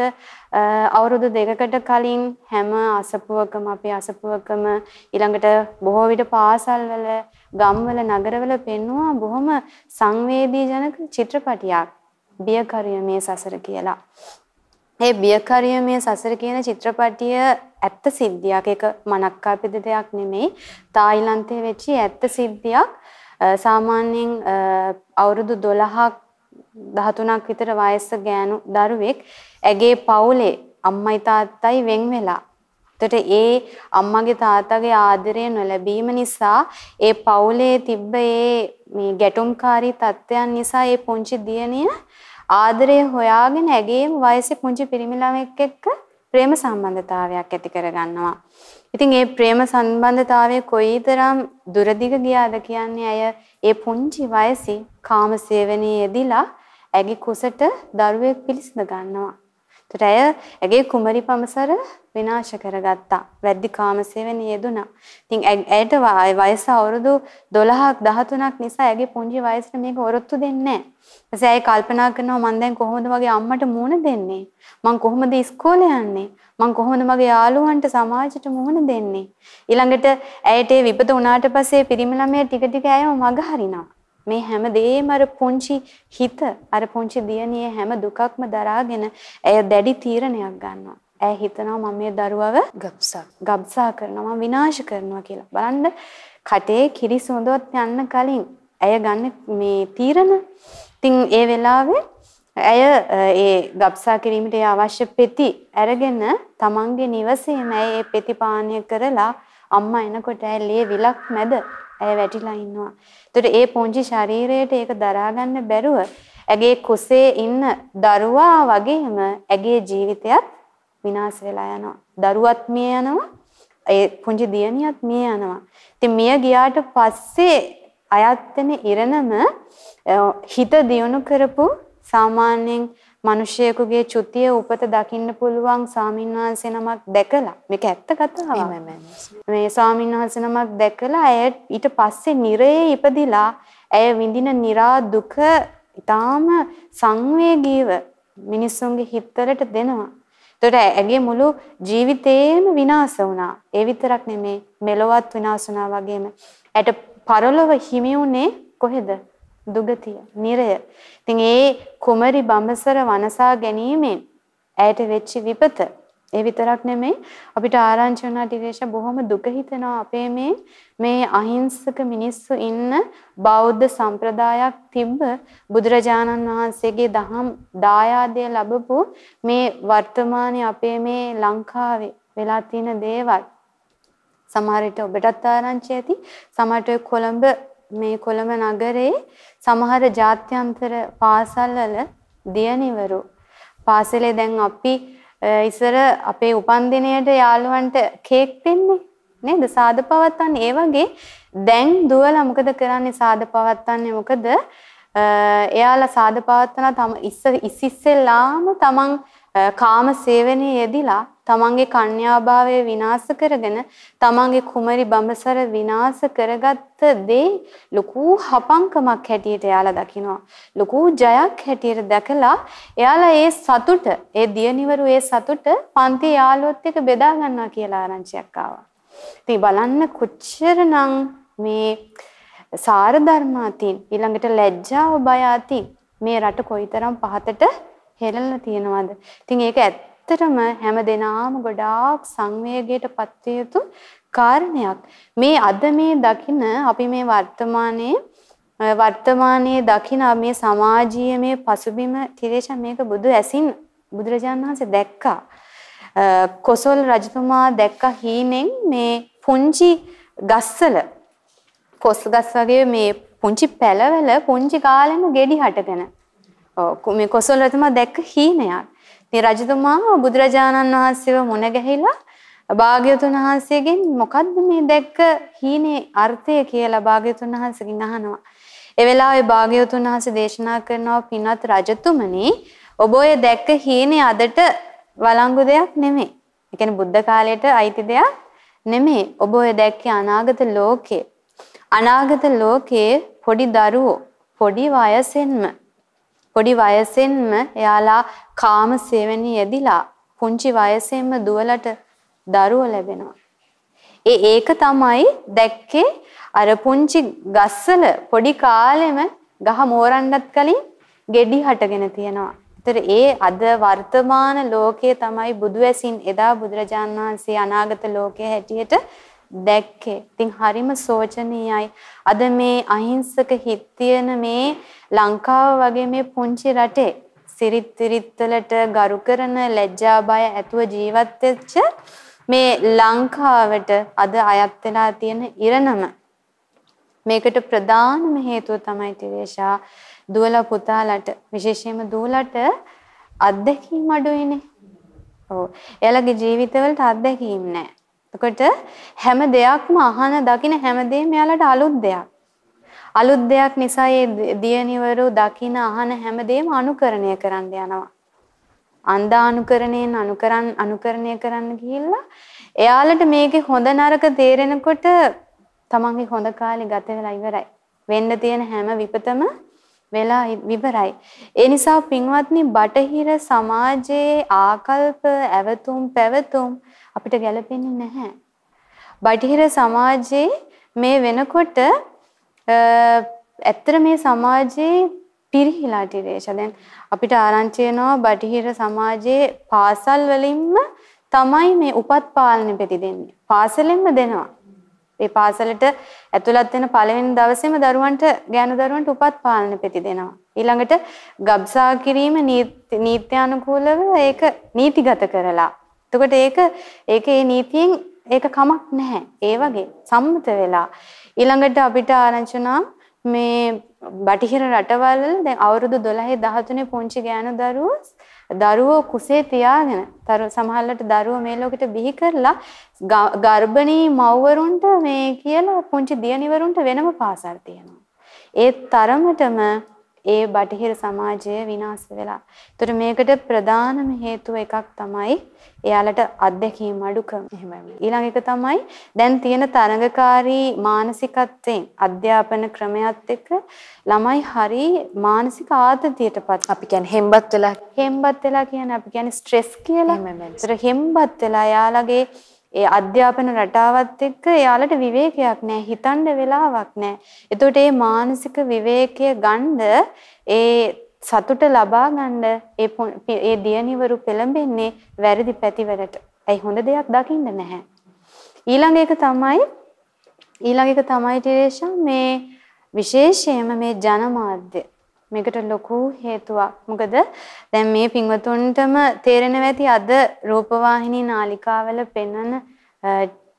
අවුරුදු දෙකකට කලින් හැම අසපුවකම අපේ අසපුවකම ඊළඟට බොහෝ විට පාසල්වල ගම්වල නගරවල පෙන්වුවා බොහොම සංවේදී ජනක චිත්‍රපටියක් බියකරිය මේ සසර කියලා. ඒ බියකරිය මේ සසර කියන චිත්‍රපටිය ඇත්ත සිද්ධියක්. ඒක මනක්කාපිත දෙයක් නෙමෙයි. තායිලන්තයේ වෙච්ච ඇත්ත සිද්ධියක්. සාමාන්‍යයෙන් අවුරුදු 12ක් 13ක් විතර වයස ගෑනු දරුවෙක් ඇගේ පවුලේ අම්මයි තාත්තයි වෙන් වෙලා. එතකොට ඒ අම්මගේ තාත්තගේ ආදරය නොලැබීම නිසා ඒ පවුලේ තිබ්බ ඒ මේ ගැටුම්කාරී තත්ත්වයන් නිසා ඒ පුංචි දියණිය ආදරය හොයාගෙන ඇගේම වයසේ පුංචි පිරිමි ළමෙක් එක්ක ප්‍රේම සම්බන්ධතාවයක් ඇති කරගන්නවා. ඉතින් ඒ ප්‍රේම සම්බන්ධතාවය කොයිතරම් දුරදිග ගියාද කියන්නේ අය ඒ පුංචි වයසේ කාම සේවනයේ යෙදිලා ඇගේ කුසට දරුවෙක් පිළිසිඳ ගන්නවා. ඒතර ඇය ඇගේ කුමරි පමසර විනාශ කරගත්තා. වැද්දි කාම සේවනයේ යෙදුණා. ඉතින් ඇයට වයස අවුරුදු 12ක් 13ක් නිසා ඇගේ පුංචි වයසට මේක ඔරොත්තු දෙන්නේ නැහැ. ඊපස්සේ ඇයි කල්පනා කරනවා මම දැන් කොහොමද මගේ අම්මට මුණ දෙන්නේ? මං කොහොමද ඉස්කෝලේ යන්නේ? මං කොහොමද මගේ යාළුවන්ට සමාජයට මුහුණ දෙන්නේ? ඊළඟට ඇයට විපත වුණාට පස්සේ පිරිමි ළමයා ටික ටික ඇයව මග හරිනවා. මේ හැම දෙයක්ම අර පුංචි හිත අර පුංචි දියණියේ හැම දුකක්ම දරාගෙන ඇය දැඩි තීරණයක් ගන්නවා. ඇය හිතනවා මම මේ දරුවව ගබ්සා ගබ්සා කරනවා විනාශ කරනවා කියලා. බලන්න කටේ කිරි සොඳවත් යන්න කලින් ඇය ගන්න මේ තීරණ ඉතින් ඒ වෙලාවේ ඇය ඒ ගබ්සා කිරීමට අවශ්‍ය පෙති අරගෙන තමන්ගේ නිවසේම ඇය ඒ පෙති පානය කරලා අම්මා එනකොට ඇය ලේ විලක් මැද ඇය වැටිලා ඉන්නවා. ඒතර ඒ පුංචි ශරීරයට ඒක දරා ගන්න බැරුව ඇගේ කුසේ ඉන්න දරුවා වගේම ඇගේ ජීවිතයත් විනාශ වෙලා යනවා. දරුවත් මිය යනවා. ඒ පුංචි දියණියත් මිය යනවා. ඉතින් මිය ගියාට පස්සේ අයත් වෙන ඉරණම හිත දියුණු කරපු සාමාන්‍යයෙන් මිනිසියෙකුගේ චුතිය උපත දකින්න පුළුවන් ස්වාමින්වහන්සේ නමක් දැකලා මේක ඇත්ත කතාවක් මේ ස්වාමින්වහන්සේ නමක් දැකලා ඇය ඊට පස්සේ නිරයේ ඉපදිලා ඇය විඳින निरा දුක ඊටාම සංවේගීව මිනිස්සුන්ගේ හිතවලට දෙනවා. ඒතකොට ඇගේ මුළු ජීවිතේම විනාශ වුණා. ඒ විතරක් නෙමේ මෙලොවත් විනාශ වුණා වගේම ඇට පරලොව හිමි වුණේ කොහෙද? දුගතිය, නිරය. ඉතින් ඒ කුමරි බඹසර වනසා ගැනීමෙන් ඇයට වෙච්ච විපත ඒ විතරක් නෙමෙයි අපිට ආරංචි වුණා ටිකේෂ බොහොම දුක හිතෙනවා අපේ මේ මේ අහිංසක මිනිස්සු ඉන්න බෞද්ධ සම්ප්‍රදායක් තිබ්බ බුදුරජාණන් වහන්සේගේ දහම් දායාදය ලැබපු මේ වර්තමානයේ අපේ මේ ලංකාවේ වෙලා තියෙන දේවල් සමහර විට ඔබටත් ආරංචි ඇති සමහරට කොළඹ මේ කොළඹ නගරේ සමහර ජාත්‍යන්තර පාසල්වල දියණිවරු. පාසලේ දැන් අපි ඉස්සර අපේ උපන්දිනයට යාළුවන්ට කේක් දෙන්නේ නේද? සාද පවත්වන්නේ. ඒ වගේ දැන් දුවලා මොකද කරන්නේ සාද පවත්වන්නේ? මොකද එයාලා සාද පවත්වන තම ඉස්ස ඉස්සෙල්ලාම තමන් කාම සේවනයේ යෙදිලා තමන්ගේ කන්‍යාභාවය විනාශ කරගෙන තමන්ගේ කුමරි බඹසර විනාශ කරගත්ත දේ ලොකු හපංකමක් හැටියට එයාලා දකිනවා ලොකු ජයක් හැටියට දැකලා එයාලා ඒ සතුට ඒ දියනිවරු ඒ සතුට පන්ති යාළුවොත් එක්ක බෙදා ගන්නවා කියලා ආරංචියක් ආවා. ඉතින් බලන්න කොච්චරනම් මේ සාර ධර්මාතින් ඊළඟට ලැජ්ජාව බය අතින් මේ රට කොයිතරම් පහතට හෙළලා තියෙනවද? ඉතින් ඒක ඇත්තටම හැම දිනාම ගොඩාක් සංවේගයට පත් යුතු කාරණයක්. මේ අද මේ දකින අපි මේ වර්තමානයේ වර්තමානයේ දකින මේ සමාජීය මේ පසුබිම තිරේෂා මේක බුදු ඇසින් බුදුරජාණන් වහන්සේ දැක්කා. කොසල් රජතුමා දැක්ක හීනෙන් මේ පුංචි ගස්වල කොස් ගස් වගේ මේ පුංචි පැලවල පුංචි කාලෙම ගෙඩි හටගෙන ඔව් මේ කොසල් රජතුමා දැක්ක හීනයක්. මේ රජතුමා බුදුරජාණන් වහන්සේව මුණ ගැහිලා භාග්‍යවතුන් වහන්සේගෙන් මොකද්ද මේ දැක්ක හීනේ අර්ථය කියලා භාග්‍යවතුන් වහන්සේගෙන් අහනවා. ඒ වෙලාවේ භාග්‍යවතුන් වහන්සේ දේශනා කරනවා පින්වත් රජතුමනි ඔබ ඔය දැක්ක හීනේ අදට වළංගු දෙයක් නෙමෙයි. ඒ කියන්නේ බුද්ධ කාලයට අයිති දෙයක් නෙමෙයි. ඔබ ඔය දැක්කේ අනාගත ලෝකේ. අනාගත ලෝකයේ පොඩි දරුවෝ පොඩි වයසෙන්ම පොඩි වයසෙන්ම එයාලා කාම සේවනයේ යෙදිලා පුංචි වයසෙන්ම දුවලට දරුවෝ ලැබෙනවා. ඒ ඒක තමයි දැක්කේ අර පුංචි ගස්වල පොඩි කාලෙම ගහ මෝරන්නත් කලින් ගෙඩි හටගෙන තියෙනවා. ඒතර ඒ අද වර්තමාන ලෝකයේ තමයි බුදු ඇසින් එදා බුදුරජාණන් වහන්සේ අනාගත ලෝකයේ හැටියට දැක්කේ. ඉතින් හරිම සෝචනීයයි. අද මේ අහිංසක හිත් තියෙන මේ ලංකාව වගේ මේ පුංචි රටේ සිරිත් විරිත්වලට ගරු කරන ලැජ්ජා බය ඇතුව ජීවත් වෙච්ච මේ ලංකාවට අද අයත් වෙලා තියෙන ඉරණම මේකට ප්‍රධානම හේතුව තමයි තිරේෂා දුවලා පුතාලට විශේෂයෙන්ම දූලට අත්දැකීම් අඩුයිනේ. ඔව්. එයාලගේ ජීවිතවලට අත්දැකීම් නැහැ. එතකොට හැම දෙයක්ම අහන දකින හැමදේම එයාලට අලුත් දෙයක්. අලුත් දෙයක් නිසා ඒ දියණිවරු දකින අහන හැමදේම අනුකරණය කරන්න යනවා. අන්දානුකරණයෙන් අනුකරන් අනුකරණය කරන්න ගිහිල්ලා එයාලට මේකේ හොඳ නරක තේරෙනකොට තමන්ගේ හොඳ කාලේ ගත වෙලා ඉවරයි. වෙන්න තියෙන හැම විපතම වෙලා විවරයි. ඒ නිසා පින්වත්නි බටහිර සමාජයේ ආකල්ප ඇවතුම් පැවතුම් අපිට ගැලපෙන්නේ නැහැ. බටහිර සමාජයේ මේ වෙනකොට ඇත්තට මේ සමාජයේ පිරිහිලා ටිරේෂ. දැන් අපිට ආරංචි වෙනවා බටහිර සමාජයේ පාසල් වලින්ම තමයි මේ උපත් පාලන පෙති දෙන්නේ. පාසලෙන්ම දෙනවා. ඒ පාසලට ඇතුළත් වෙන පළවෙනි දවසේම දරුවන්ට ගෑනු දරුවන්ට උපත් පාලන පෙති දෙනවා. ඊළඟට ගබ්සා කිරීම නීත්‍යානුකූලව ඒක නීතිගත කරලා. එතකොට ඒක ඒකේ නීතියෙන් ඒක කමක් නැහැ. ඒ වගේ සම්මත වෙලා ඊළඟට අපිට ආරංචි මේ බටහිර රටවල් දැන් අවුරුදු 12 13 පුංචි ගෑනු දරුවෝ දරුවෝ කුසේ තියාගෙන සමහරවිට දරුවෝ මේ ලෝකෙට බිහි කරලා ගර්භණී මව්වරුන්ට මේ කියලා පුංචි දියණිවරුන්ට වෙනම පාසල් තියෙනවා. ඒ තරමටම ඒ බටහිර සමාජය විනාශ වෙලා. ඒතර මේකට ප්‍රධානම හේතුව එකක් තමයි එයාලට අත්දැකීම් අඩුකම. එහෙමයි. ඊළඟ එක තමයි දැන් තියෙන තරඟකාරී මානසිකත්වයෙන් අධ්‍යාපන ක්‍රමයක් එක්ක ළමයි හරි මානසික ආතතියටපත්. අපි කියන්නේ හෙම්බත් වෙලා හෙම්බත් වෙලා කියන්නේ අපි කියන්නේ ස්ට්‍රෙස් කියලා. ඒතර හෙම්බත් වෙලා එයාලගේ ඒ අධ්‍යාපන රටාවත් එක්ක එයාලට විවේකයක් නැහැ හිතන්න වෙලාවක් නැහැ. එතකොට මේ මානසික විවේකය ගන්න ඒ සතුට ලබා ගන්න ඒ ඒ දියණිවරු පෙළඹෙන්නේ වැරදි පැතිවලට. ඇයි හොඳ දෙයක් දකින්න නැහැ. ඊළඟ එක තමයි ඊළඟ එක තමයි ටිරේෂා මේ විශේෂයෙන්ම මේ ජනමාධ්‍ය මේකට ලොකු හේතුවක්. මොකද දැන් මේ පින්වතුන්ටම තේරෙනවා ඇති අද රූපවාහිනී නාලිකාවල පෙන්වන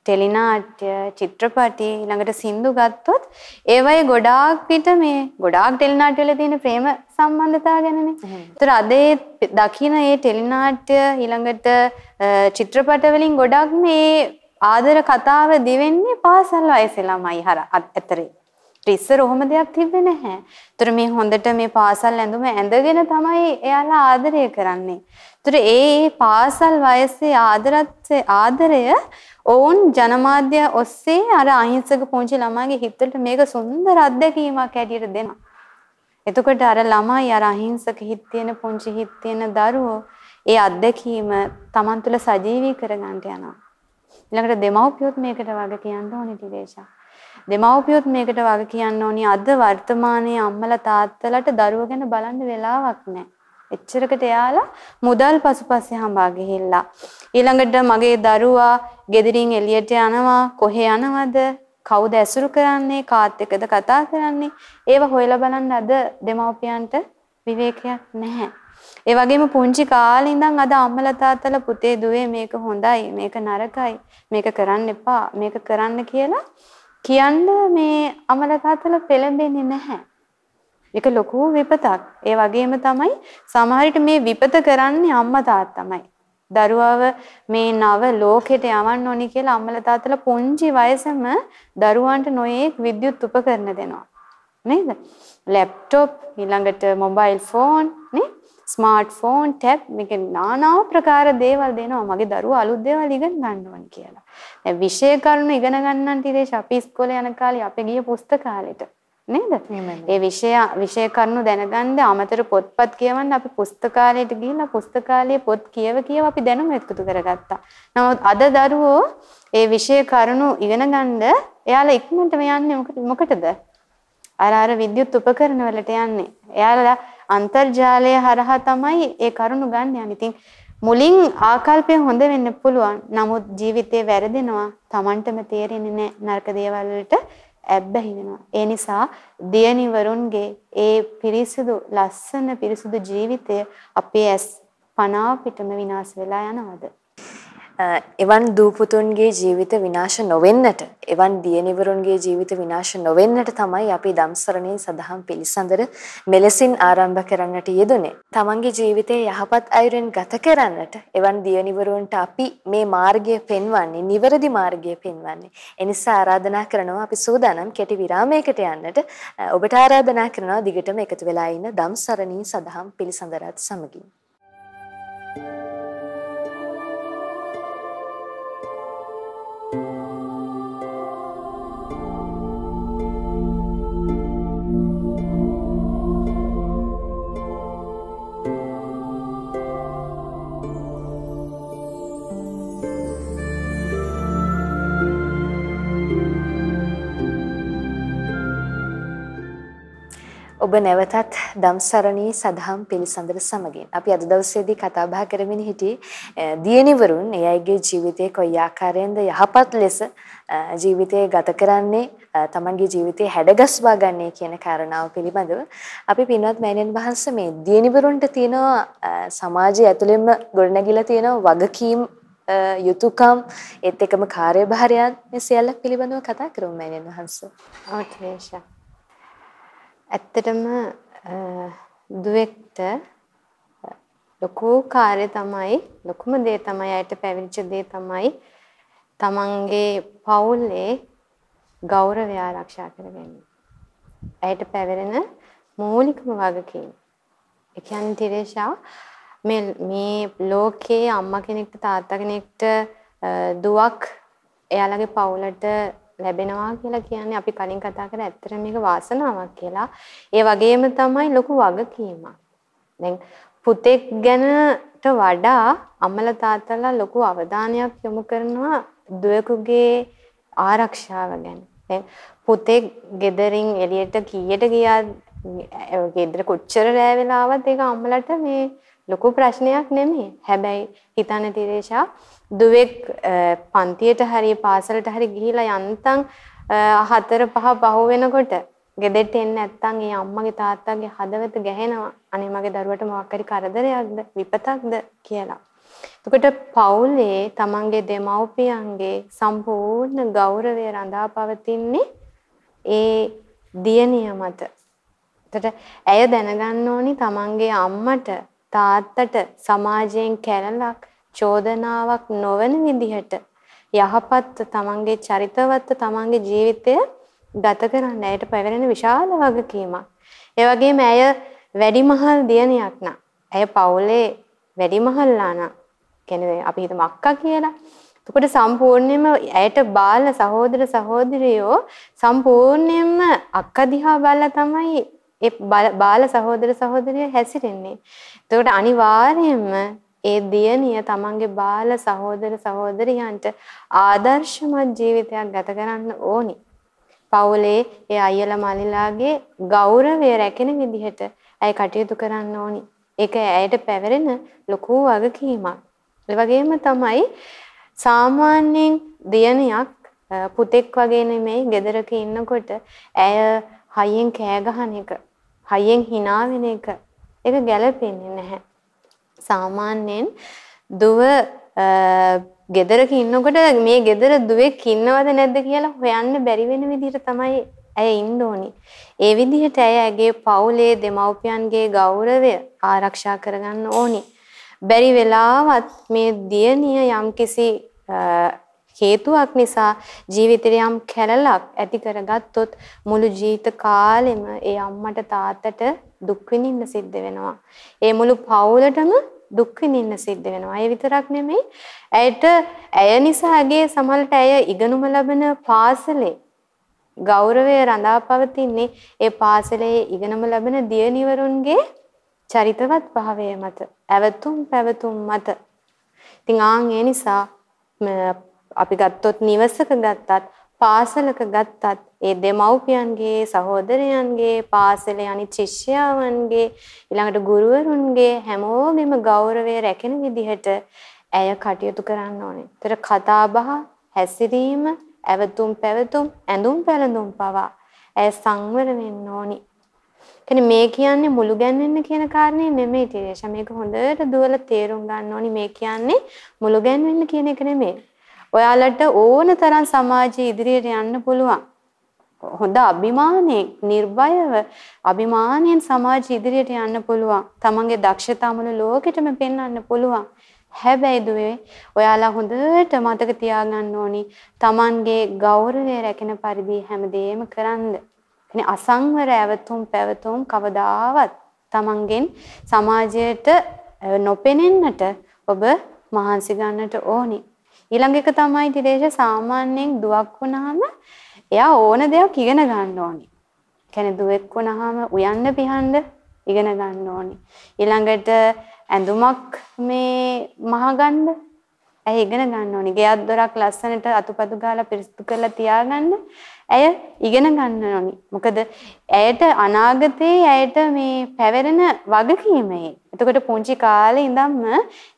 ටෙලිනාට්‍ය චිත්‍රපටි ඊළඟට සින්දු ගත්තොත් ඒවයි ගොඩාක් පිට මේ ගොඩාක් ටෙලිනාට්‍ය වල තියෙන ප්‍රේම සම්බන්ධතාව ගැනනේ. ඒතර අද දකින්න මේ ටෙලිනාට්‍ය ඊළඟට චිත්‍රපට වලින් ගොඩක් මේ ආදර කතාව දිවෙන්නේ පාසල් වයසේ ළමයි හර අතරේ. ඉස්සර ඔහොම දෙයක් තිබ්බේ නැහැ. ඒතර මේ හොඳට මේ පාසල් ඇඳුම ඇඳගෙන තමයි එයාලා ආදරය කරන්නේ. ඒතර ඒ ඒ පාසල් වයසේ ආදරත් ආදරය ඔවුන් ජනමාධ්‍ය ඔස්සේ අර අහිංසක පුංචි ළමයිගේ හිතට මේක සුන්දර අත්දැකීමක් ඇටියට දෙනවා. එතකොට අර ළමයි අර අහිංසක හිත තියෙන පුංචි හිත තියෙන දරුවෝ ඒ අත්දැකීම Taman තුල සජීවී කරගන්න යනවා. ඊළඟට දෙමව්පියොත් මේකට වග කියන්න ඕනේ ටිකේෂා. දෙමව්පියොත් මේකට වග කියන්න ඕනි. අද වර්තමානයේ අම්මලා තාත්තලාට දරුවෝ ගැන බලන්න වෙලාවක් නැහැ. එච්චරකට එයාලා මුදල් පසුපස්සේ හඹා ගිහිල්ලා. ඊළඟට මගේ දරුවා ගෙදරින් එළියට යනවා. කොහෙ යනවද? කවුද ඇසුරු කරන්නේ? කාත් එක්කද කතා කරන්නේ? ඒව හොයලා බලන්න අද දෙමව්පියන්ට විවේකයක් නැහැ. ඒ වගේම පුංචි කාලේ ඉඳන් අද අම්මලා තාත්තලා පුතේ දුවේ මේක හොඳයි මේක නරකයි මේක කරන්න එපා මේක කරන්න කියලා කියන්න මේ අම්මලා තාත්තලා පෙළඹෙන්නේ නැහැ ඒක ලොකු විපතක්. ඒ වගේම තමයි සමහර මේ විපත කරන්නේ අම්මා තාත්තමයි. දරුවව මේ නව ලෝකෙට යවන්න ඕනි කියලා අම්මලා තාත්තලා පුංචි වයසේම දරුවන්ට නොයේක් විද්‍යුත් උපකරණ දෙනවා. නේද? ලැප්ටොප් ඊළඟට මොබයිල් ෆෝන් නේ? ස්මාර්ට් ෆෝන් ටැබ් මේක নানা ප්‍රකාර දේවල් දෙනවා. මගේ දරුවා අලුත් දේවල් ඉගෙන ගන්න ඕනි කියලා. දැන් විෂය කරුණු ඉගෙන ගන්නන් ටිකේ අපි ඉස්කෝලේ යන කාලේ අපි ගිය පුස්තකාලෙට නේද? ඒ විෂය විෂය කරුණු දැනගන්න අමතර පොත්පත් කියවන්න අපි පුස්තකාලයට ගිහිල්ලා පුස්තකාලයේ පොත් කියව කියව අපි දැනුම එකතු කරගත්තා. නමුත් අද දරුවෝ ඒ විෂය කරුණු ඉගෙන ගන්න එයාලා ඉක්මනටම යන්නේ මොකටද? අර අර විද්‍යුත් උපකරණ වලට යන්නේ. එයාලා අන්තර්ජාලය හරහා තමයි ඒ කරුණු ගන්න යන්නේ. ඉතින් මුලින් ආකල්පය හොඳ වෙන්න පුළුවන්. නමුත් ජීවිතේ වැරදෙනවා. Tamanටම තේරෙන්නේ නැහැ නරක දේවල් වලට ඇබ්බැහි වෙනවා. ඒ නිසා දියණිවරුන්ගේ ඒ පිරිසිදු ලස්සන පිරිසිදු ජීවිතය අපේ ඇස් පනා පිටම විනාශ වෙලා යනවද? එවන් දූපුතුන්ගේ ජීවිත විනාශ නොවෙන්නට එවන් දියණිවරුන්ගේ ජීවිත විනාශ නොවෙන්නට තමයි අපි ධම්සරණේ සදහම් පිළිසඳර මෙලෙසින් ආරම්භ කරන්නට යෙදුනේ. තමන්ගේ ජීවිතයේ යහපත් අයුරින් ගත කරන්නට එවන් දියණිවරුන්ට අපි මේ මාර්ගය පෙන්වන්නේ, නිවැරදි මාර්ගය පෙන්වන්නේ. එනිසා ආරාධනා කරනවා අපි සූදානම් කෙටි විරාමයකට යන්නට. ඔබට ආරාධනා කරනවා දිගටම එකතු වෙලා ඉන්න ධම්සරණී සදහම් පිළිසඳරත් සමගින්. ඔබ නැවතත් දම්සරණී සදහම් පිළිසඳර සමගින් අපි අද දවසේදී කතා බහ කරමින් සිටියේ දියණිවරුන් ඒ අයගේ ජීවිතයේ කොයි ආකාරයෙන්ද යහපත් ලෙස ජීවිතය ගත කරන්නේ තමන්ගේ ජීවිතේ හැඩගස්වා ගන්නේ කියන කාරණාව පිළිබඳව අපි පින්වත් මෑණියන් වහන්සේ මේ දියණිවරුන්ට තියෙන සමාජය ඇතුළෙන්ම ගොඩනැගිලා තියෙන වගකීම් යුතුයකම් ඒත් එකම කාර්යභාරයන් මේ සියල්ල පිළිබඳව කතා කරමු මෑණියන් වහන්සේ. ඔව් ඇත්තටම දුවෙක්ට ලොකු කාර්ය තමයි ලොකුම දේ තමයි අයට පැවිදිච්ච දේ තමයි තමන්ගේ පවුලේ ගෞරවය ආරක්ෂා කරගන්න. ඇයට පැවරෙන මූලිකම වගකීම. ඒ කියන්නේ තිරේෂා මේ මේ ලෝකේ අම්මා කෙනෙක්ට තාත්තා කෙනෙක්ට දුවක් එයාලගේ පවුලට ලැබෙනවා කියලා කියන්නේ අපි කලින් කතා කරා ඇත්තට මේක වාසනාවක් කියලා. ඒ වගේම තමයි ලොකු වගකීමක්. දැන් පුතෙක් ගැනට වඩා අම්මලා තාත්තලා ලොකු අවධානයක් යොමු කරනවා දුවෙකුගේ ආරක්ෂාව ගැන. දැන් පුතෙක් ගෙදරින් එළියට කීයට ගියා ගෙදර කොච්චර රෑ වෙලාවත් ඒක අම්මලට මේ ලොකු ප්‍රශ්නයක් නෙමෙයි. හැබැයි හිතන්න තිරේෂා දුවෙක් පන්තියට හරි පාසලට හරි ගිහිලා යන්තම් හතර පහ පහ වෙනකොට ගෙදෙට්ට එන්නේ නැත්නම් ඒ අම්මගේ තාත්තගේ හදවත ගැහෙනවා. අනේ මගේ දරුවට මොකක් හරි කරදරයක්ද විපතක්ද කියලා. එතකොට පවුලේ තමන්ගේ දෙමව්පියන්ගේ සම්පූර්ණ ගෞරවය රඳා පවතින්නේ ඒ දියණිය මත. එතකොට ඇය දැනගන්න ඕනි තමන්ගේ අම්මට තාත්තට සමාජයෙන් කැලලක් චෝදනාවක් නොවන විදිහට යහපත් තමන්ගේ චරිතවත් තමන්ගේ ජීවිතය ගත කරන්න ඇයට පැවරෙන විශාල වගකීමක්. ඒ වගේම ඇය වැඩිමහල් දියණියක් නා. ඇය පවුලේ වැඩිමහල්ලා නා. කියන්නේ අපි හිතමු අක්කා කියලා. එතකොට සම්පූර්ණයෙන්ම ඇයට බාල සහෝදර සහෝදරියෝ සම්පූර්ණයෙන්ම අක්කා දිහා බලලා තමයි ඒ බාල සහෝදර සහෝදරියෝ හැසිරෙන්නේ. එතකොට අනිවාර්යයෙන්ම ඒ දියණිය තමන්ගේ බාල සහෝදර සහෝදරියන්ට ආදර්ශමත් ජීවිතයක් ගත කරන්න ඕනි. පවුලේ ඒ අයියලා මල්ලිලාගේ ගෞරවය රැකෙන විදිහට ඇය කටයුතු කරන්න ඕනි. ඒක ඇයට පැවරෙන ලොකු වගකීමක්. ඒ වගේම තමයි සාමාන්‍යයෙන් දියණියක් පුතෙක් වගේ නෙමෙයි ගෙදරක ඉන්නකොට ඇය හයියෙන් කෑ ගහන එක, හයියෙන් hina වෙන එක ඒක ගැළපෙන්නේ නැහැ. සාමාන්‍යයෙන් දුව ගෙදරක ඉන්නකොට මේ ගෙදර දුවෙක් ඉන්නවද නැද්ද කියලා හොයන්න බැරි වෙන විදිහට තමයි ඇය ඉන්න ඕනි. ඒ විදිහට ඇය ඇගේ පවුලේ දෙමව්පියන්ගේ ගෞරවය ආරක්ෂා කරගන්න ඕනි. බැරි වෙලාවත් මේ දියණිය යම්කිසි හේතුවක් නිසා ජීවිතේ යම් කැලලක් ඇති කරගත්තොත් මුළු ජීවිත කාලෙම ඒ අම්මට තාත්තට දුක් විඳින්න සිද්ධ වෙනවා. ඒ මුළු පවුලටම දුක් විඳින්න සිද්ධ වෙනවා. ඒ විතරක් නෙමෙයි ඇයට ඇය නිසා ඇගේ සමහරට ඇය ඉගෙනුම ලබන පාසලේ ගෞරවය රඳා පවතින්නේ ඒ පාසලේ ඉගෙනම ලබන දියණිවරුන්ගේ චරිතවත් භාවය මත, ඇවතුම් පැවතුම් මත. ඉතින් ආන් ඒ නිසා අපි ගත්තොත් නිවසක ගත්තත් පාසලක ගත්තත් ඒ දෙමව්පියන්ගේ සහෝදරයන්ගේ පාසලේ අනිත් ශිෂ්‍යයන්ගේ ඊළඟට ගුරුවරුන්ගේ හැමෝගෙම ගෞරවය රැකෙන විදිහට ඇය කටයුතු කරන්න ඕනේ. ඒතර කතා බහ, හැසිරීම, ඇවතුම් පැවතුම්, ඇඳුම් පැළඳුම් පවා ඇය සංවර වෙන්න ඕනි. කියන්නේ මේ කියන්නේ මුළු ගැන්වෙන්න කියන කාරණේ නෙමෙයි ටිරේෂා. මේක හොඳට දුවලා තේරුම් ගන්න ඕනි. මේ කියන්නේ මුළු ගැන්වෙන්න කියන එක නෙමෙයි. ඔයාලට ඕන තරම් සමාජයේ ඉදිරියට යන්න පුළුවන්. හොඳ අභිමානයෙන් නිර්භයව අභිමානයෙන් සමාජ ඉදිරියට යන්න පුළුවන්. තමන්ගේ දක්ෂතා මුළු ලෝකෙටම පෙන්වන්න පුළුවන්. හැබැයි දුවේ ඔයාලා හොඳට මතක තියාගන්න ඕනි තමන්ගේ ගෞරවය රැකෙන පරිදි හැමදේම කරන්න. කියන්නේ අසංවර ඇවතුම් පැවතුම් කවදාවත් තමන්ගෙන් සමාජයට නොපෙනෙන්නට ඔබ මහන්සි ගන්නට ඕනි. ඊළඟ එක තමයි ටිරේෂ සාමාන්‍යයෙන් දුවක් වුණාම එයා ඕන දෙයක් ඉගෙන ගන්න ඕනි. කියන්නේ දුවෙක් වුණාම උයන්න පිහන්න ඉගෙන ගන්න ඕනි. ඊළඟට ඇඳුමක් මේ මහගන්න ඇය ඉගෙන ගන්න ඕනි. ගෙයක් දොරක් ලස්සනට අතුපතු ගාලා පිරිසිදු කරලා තියාගන්න ඇය ඉගෙන ගන්න ඕනි. මොකද ඇයට අනාගතේ ඇයට මේ පැවරෙන වගකීමයි. එතකොට පුංචි කාලේ ඉඳන්ම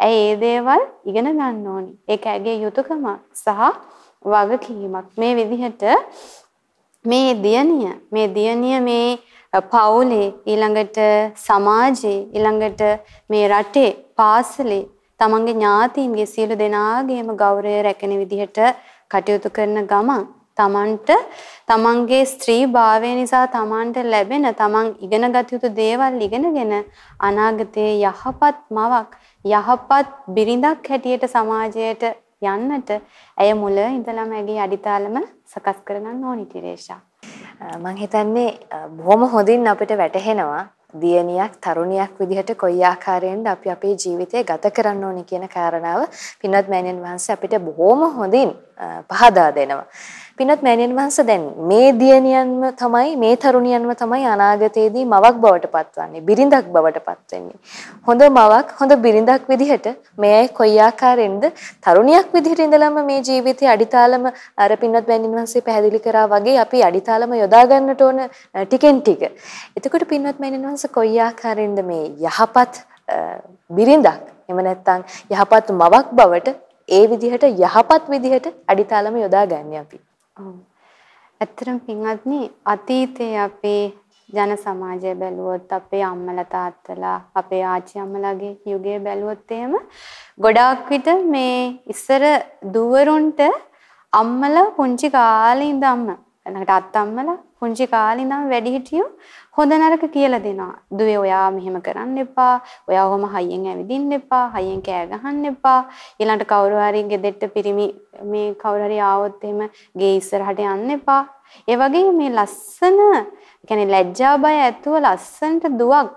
ඇය ඒ දේවල් ඉගෙන ගන්න ඕනි. ඒක ඇගේ යුතුයකම සහ වගකීමක්. මේ විදිහට මේ දියණිය මේ දියණිය මේ පවුලේ ඊළඟට සමාජයේ ඊළඟට මේ රටේ පාසලේ තමන්ගේ ඥාතීන්ගේ සියලු දෙනාගේම ගෞරවය රැකෙන විදිහට කටයුතු කරන ගමන් තමන්ට තමන්ගේ ස්ත්‍රී භාවය නිසා තමන්ට ලැබෙන තමන් ඉගෙනගත යුතු දේවල් ඉගෙනගෙන අනාගතයේ යහපත් මවක් යහපත් බිරිඳක් හැටියට සමාජයට යන්නට ඇය මුල ඉඳලම ඇගේ අඩිතාලම සකස් කරගන්න ඕනි තිරේෂා. මම හිතන්නේ බොහොම හොඳින් අපිට වැටහෙනවා දියණියක් තරුණියක් විදිහට කොයි ආකාරයෙන්ද අපි අපේ ජීවිතය ගත කරන්න ඕනි කියන කාරණාව පින්වත් මෑණියන් වහන්සේ අපිට බොහොම හොඳින් පහදා දෙනවා. පින්වත් මෑණියන් වහන්සේ දැන් මේ දියණියන්ම තමයි මේ තරුණියන්ම තමයි අනාගතයේදී මවක් බවට පත්වන්නේ බිරිඳක් බවට පත්වෙන්නේ. හොඳ මවක් හොඳ බිරිඳක් විදිහට මේ කොයි ආකාරයෙන්ද තරුණියක් විදිහට ඉඳලම මේ ජීවිතයේ අඩිතාලම අර පින්වත් මෑණියන් වහන්සේ පැහැදිලි කරා වගේ අපි අඩිතාලම යොදා ගන්නට ඕන ටිකෙන් ටික. එතකොට පින්වත් මෑණියන් වහන්සේ කොයි ආකාරයෙන්ද මේ යහපත් බිරිඳක් එහෙම නැත්නම් යහපත් මවක් බවට ඒ විදිහට යහපත් විදිහට අඩිතාලම යොදා ගන්න අපි. ඔව්. ඇත්තටම පින්වත්නි අතීතයේ අපේ ජන සමාජය බැලුවොත් අපේ අම්මලා තාත්තලා අපේ ආච්චි අම්මලාගේ යුගය බැලුවොත් එහෙම ගොඩාක් විට මේ ඉස්සර දුවරුන්ට අම්මලා පුංචි කාලේ ඉඳන්ම ළඟට අත්තම්මලා පුංචි කාලේ ඉඳන් වැඩිහිටියෝ හොඳ නරක කියලා දෙනවා. දුවේ ඔයා මෙහෙම කරන්න එපා. ඔයා ඔහම හයියෙන් ඇවිදින්න එපා. හයියෙන් කෑ ගහන්න එපා. ඊළඟට කවුරු හරි ගෙදෙට්ට පිරිමි මේ කවුරු හරි ආවොත් එහෙම ගේ ඉස්සරහට යන්න එපා. ඒ වගේ මේ ලස්සන කියන්නේ ලැජ්ජා බය ඇතුව ලස්සනට දුවක්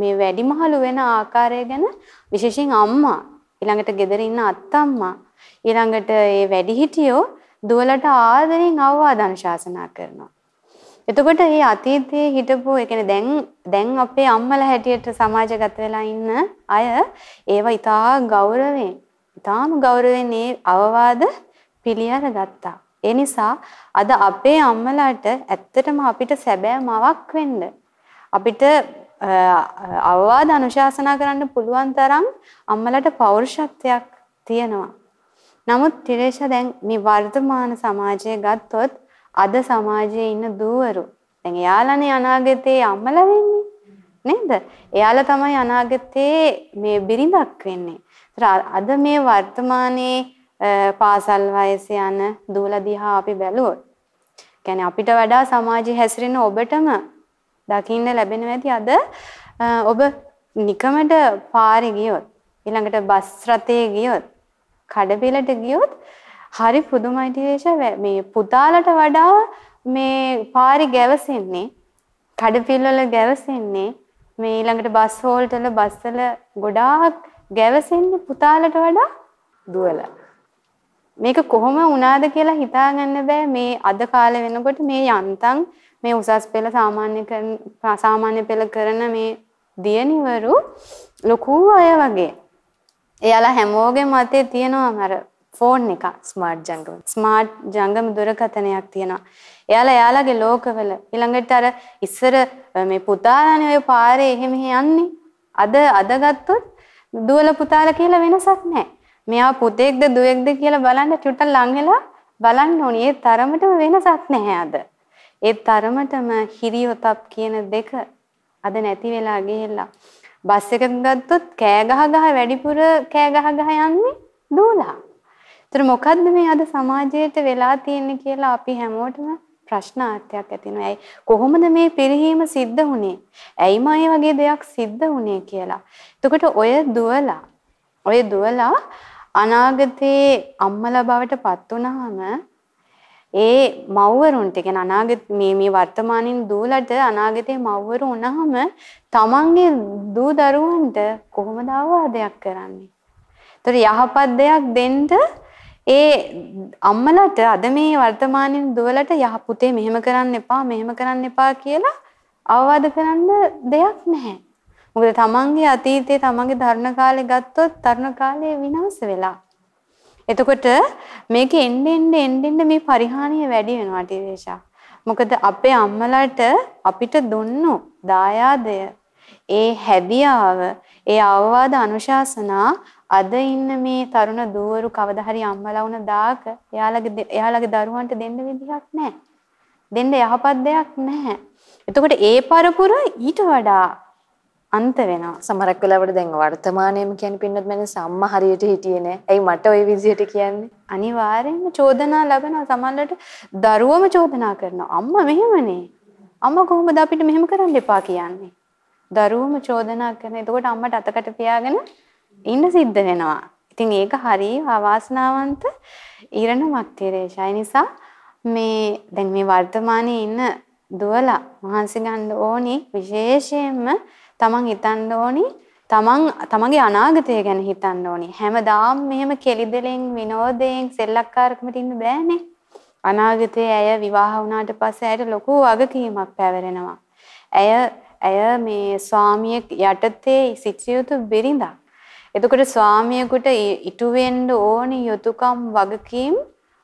මේ වැඩිමහලු වෙන ආකාරය ගැන විශේෂයෙන් අම්මා ඊළඟට ගෙදර ඉන්න අත්තම්මා ඊළඟට ඒ වැඩිහිටියෝ දුවලට ආදරෙන් අවවාද අනුශාසනා කරනවා. එතකොට මේ අතීතයේ හිටපු ඒ කියන්නේ දැන් දැන් අපේ අම්මලා හැටියට සමාජගත වෙලා ඉන්න අය ඒවා ඉතා ගෞරවයෙන් ඉතාම ගෞරවයෙන් මේ අවවාද පිළිඅර ගත්තා. ඒ නිසා අද අපේ අම්මලාට ඇත්තටම අපිට සැබෑ මවක් වෙන්න අපිට අවවාද අනුශාසනා කරන්න පුළුවන් තරම් අම්මලාට පෞරුෂත්වයක් තියෙනවා. නමුත් ටිරේෂා දැන් මේ වර්තමාන සමාජය ගත්තොත් අද සමාජයේ ඉන්න දූවරු දැන් එයාලානේ අනාගතේ අම්මලා වෙන්නේ නේද? එයාලා තමයි අනාගතේ මේ බිරිඳක් වෙන්නේ. අද මේ වර්තමානයේ පාසල් වයසේ යන දූලා දිහා අපි බැලුවොත් කියන්නේ අපිට වඩා සමාජයේ හැසිරෙන ඔබටම දකින්න ලැබෙනවා ඇති අද ඔබ නිකමට පාරේ ගියොත් ඊළඟට බස් රථයේ ගියොත් කඩපිලට ගියොත් හරි පුදුමයි ටිරේෂ මේ පුතාලට වඩා මේ පාරි ගැවසෙන්නේ කඩපිල් වල ගැවසෙන්නේ මේ ඊළඟට බස් හෝල්ට් වල බස් වල ගොඩාක් ගැවසෙන්නේ පුතාලට වඩා දුවලා. මේක කොහොම වුණාද කියලා හිතාගන්න බෑ. මේ අද කාලේ වෙනකොට මේ යන්තම් මේ උසස් පෙළ සාමාන්‍ය සාමාන්‍ය පෙළ කරන මේ දියණිවරු ලොකු අය වගේ. එයාලා හැමෝගේ මතේ තියෙනවා අර ෆෝන් එක ස්මාර්ට් ජංගම. ස්මාර්ට් ජංගම දුරකථනයක් තියෙනවා. එයාලා එයාලගේ ලෝකවල ඊළඟට අර ඉස්සර මේ පුතාලානේ ඔය පාරේ එහෙම යන්නේ. අද අද ගත්තොත් දුවල පුතාලා කියලා වෙනසක් නැහැ. මෙයා පුතෙක්ද දුවෙක්ද කියලා බලන්න චුට්ටක් ලං වෙලා බලන්න ඕනේ. ඒ තරමටම වෙනසක් නැහැ අද. ඒ තරමටම හිරියොතප් කියන දෙක අද නැති වෙලා ගිහිල්ලා බස් එකක ගත්තොත් කෑ ගහ ගහ වැඩිපුර කෑ ගහ ගහ යන්නේ දූලා. ඒතර මොකද්ද මේ අද සමාජයට වෙලා තියෙන්නේ කියලා අපි හැමෝටම ප්‍රශ්නාර්ථයක් ඇති වෙනවා. ඇයි කොහොමද මේ පිරිහීම සිද්ධ වුනේ? ඇයිම මේ වගේ දෙයක් සිද්ධ වුනේ කියලා. එතකොට ඔය දුවලා ඔය දුවලා අනාගතේ අම්මලා බවට පත් වුනහම ඒ මව්වරුන්ට කියන අනාගත මේ මේ වර්තමානින් දූලට අනාගතේ මව්වරු වුණාම තමන්ගේ දූ දරුවන්ට කොහොමද අවවාදයක් කරන්නේ? ඒතර යහපත් දෙයක් දෙන්න ඒ අම්මලට අද මේ වර්තමානින් දුවලට යහ පුතේ මෙහෙම කරන්න එපා මෙහෙම කරන්න එපා කියලා අවවාද කරන්න දෙයක් නැහැ. මොකද තමන්ගේ අතීතයේ තමන්ගේ ධර්ණ කාලේ ගත්තොත් තරුණ කාලේ විනාශ වෙලා. එතකොට මේක එන්න එන්න එන්න එන්න මේ පරිහානිය වැඩි වෙනවා ටිරේෂා. මොකද අපේ අම්මලාට අපිට දුන්නු දායාදය ඒ හැදියාව ඒ අවවාද අනුශාසනා අද ඉන්න මේ තරුණ දූවරු කවදා හරි අම්මලා වුණ දාක එයාලගේ එයාලගේ දරුවන්ට දෙන්න විදිහක් නැහැ. දෙන්න යහපත් දෙයක් නැහැ. එතකොට ඒ පරපුර ඊට වඩා අන්ත වෙනවා. සමහරක් වෙලාවට දැන් වර්තමානයේම කියන්නේ පින්නත් මම අම්මා හරියට හිටියේ නෑ. ඇයි මට ওই විදිහට කියන්නේ? අනිවාර්යෙන්ම චෝදනා ලබනවා. සමහරවිට දරුවම චෝදනා කරනවා. අම්මා මෙහෙමනේ. අම්මා කොහොමද අපිට මෙහෙම කරන්න එපා කියන්නේ? දරුවම චෝදනා කරන. එතකොට අම්මට අතකට පියාගෙන ඉන්න සිද්ධ වෙනවා. ඉතින් ඒක හරිය අවාසනාවන්ත ඉරණමක් තිරේෂයි නිසා මේ දැන් මේ වර්තමානයේ ඉන්න දුවලා මහන්සි ගන්න ඕනි විශේෂයෙන්ම තමන් හිතන්න ඕනි තමන් තමන්ගේ අනාගතය ගැන හිතන්න ඕනි. හැමදාම මෙහෙම කෙලිදෙලෙන් විනෝදයෙන් සෙල්ලක්කාරකමට ඉන්න බෑනේ. අනාගතයේ ඇය විවාහ වුණාට පස්සේ ඇයට ලොකු වගකීමක් පැවරෙනවා. ඇය ඇය මේ ස්වාමියෙක් යටතේ සිටිය යුතු බිරිඳක්. එතකොට ස්වාමියෙකුට ඉටු වෙන්න ඕනි යුතුයකම් වගකීම්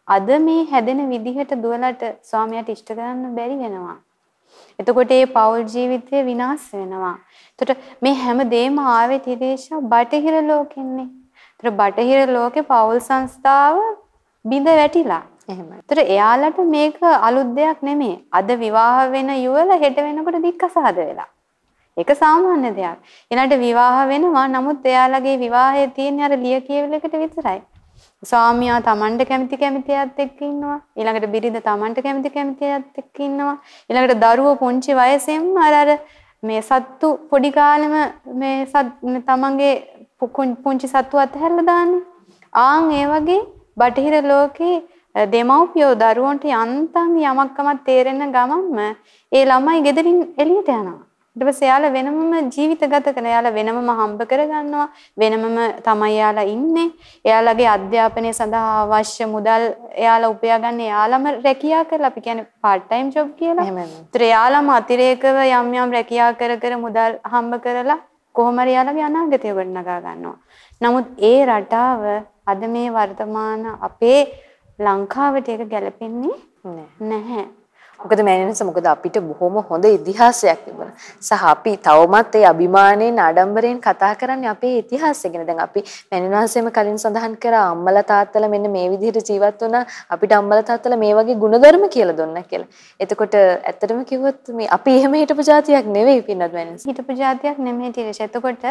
අද මේ හැදෙන විදිහට දුවලට ස්වාමියාට ඉෂ්ට කරන්න බැරි වෙනවා. එතකොට මේ පෞල් ජීවිතය විනාශ වෙනවා. එතකොට මේ හැම දෙයක්ම ආවේ තිරේෂා බටහිර ලෝකෙන්නේ. එතකොට බටහිර ලෝකේ පෞල් සංස්ථාව බිඳ වැටිලා. එහෙමයි. එතකොට එයාලට මේක අලුත් දෙයක් නෙමෙයි. අද විවාහ වෙන යුවල හෙට වෙනකොට දික්කසාද වෙලා. ඒක සාමාන්‍ය දෙයක්. ඊළඟට විවාහ වෙනවා. නමුත් එයාලගේ විවාහය තියෙන්නේ අර ලිය කියවිලකට විතරයි. ස්වාමියා Tamanට කැමති කැමති අයත් එක්ක ඉන්නවා. ඊළඟට බිරිඳ Tamanට කැමති කැමති අයත් එක්ක ඉන්නවා. ඊළඟට දරුවෝ පුංචි වයසෙන්ම අර අර මේ සත්තු පොඩි කාලෙම මේ තමන්ගේ පුංචි සත්තු අතහැරලා දාන්නේ. ආන් ඒ වගේ බටහිර ලෝකේ දෙමව්පියෝ දරුවන්ට යන්තම් යමක්කමක් තේරෙන ගමන්ම ඒ ළමයි ගෙදරින් එළියට යනවා. ඊට පස්සේ එයාලා වෙනමම ජීවිත ගත කරන එයාලා වෙනමම හම්බ කරගන්නවා වෙනමම තමයි එයාලා ඉන්නේ එයාලගේ අධ්‍යාපනය සඳහා අවශ්‍ය මුදල් එයාලා උපයාගන්න එයාලම රැකියා කරලා අපි කියන්නේ part time job කියලා. ඒතර එයාලම අතිරේකව යම් යම් රැකියා කර කර මුදල් හම්බ කරලා කොහොම හරි එයාලගේ අනාගතය ගොඩනගා ගන්නවා. නමුත් ඒ රටාව අද මේ වර්තමාන අපේ ලංකාවට ඒක ගැලපෙන්නේ නැහැ. මොකද මෑණියන්ස මොකද අපිට බොහොම හොඳ ඉතිහාසයක් තිබුණා. සහ අපි තවමත් ඒ අභිමානයෙන් ආඩම්බරයෙන් කතා කරන්නේ අපේ ඉතිහාසය ගැන. දැන් අපි මෑණියන්වහන්සේම කලින් සඳහන් කරා අම්මලා තාත්තලා මෙන්න මේ විදිහට ජීවත් වුණා. අපිට අම්මලා තාත්තලා මේ වගේ ಗುಣධර්ම කියලා දුන්නා කියලා. එතකොට ඇත්තටම කිව්වොත් මේ අපි එහෙම හිටපු જાතියක් නෙවෙයි පින්නත් මෑණියන්ස. හිටපු જાතියක් නෙමෙයි තිරේෂ. එතකොට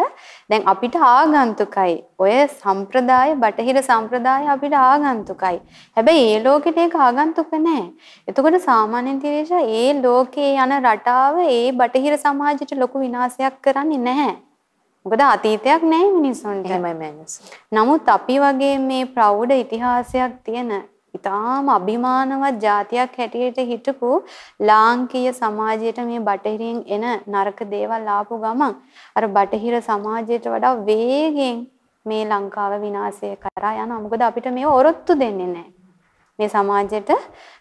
දැන් අපිට ආගන්තුකයි. ඔය සම්ප්‍රදාය බටහිර සම්ප්‍රදාය අපිට ආගන්තුකයි. හැබැයි ඒ ලෝකෙට ඒක ආගන්තුක නැහැ. එතකොට සාමාන්‍ය තිරේෂා ඒ ලෝකේ යන රටාව ඒ බටහිර සමාජයට ලොකු විනාශයක් කරන්නේ නැහැ. මොකද අතීතයක් නැහැ මිනිස්සුන්ට. නමුත් අපි වගේ මේ ප්‍රෞಢ ඉතිහාසයක් තියෙන ඉතාම අභිමානවත් જાතියක් හැටියට හිටපු ලාංකීය සමාජයට මේ බටහිරින් එන නරක දේවල් ආපු ගමන් අර බටහිර සමාජයට වඩා වේගෙන් මේ ලංකාව විනාශය කරා යනවා. මොකද අපිට මේව ඔරොත්තු දෙන්නේ නැහැ. මේ සමාජයට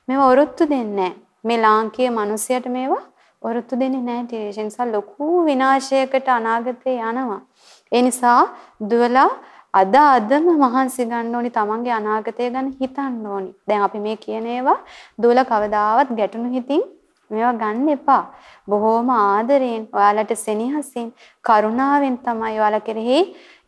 මේව ඔරොත්තු දෙන්නේ නැහැ. මේ ලාංකීය මිනිස්සයාට මේවා වරුත්තු දෙන්නේ නැහැ ටිරේෂන් නිසා ලොකු විනාශයකට අනාගතේ යනවා. ඒ නිසා දුවලා අද අදම මහන්සි ගන්න ඕනි තමන්ගේ අනාගතය ගැන හිතන්න ඕනි. දැන් අපි මේ කියන ඒවා දුවලා කවදාවත් ගැටුණු හිතින් මේවා ගන්න එපා. බොහොම ආදරයෙන් ඔයාලට සෙනෙහසින් කරුණාවෙන් තමයි ඔයාලා කෙරෙහි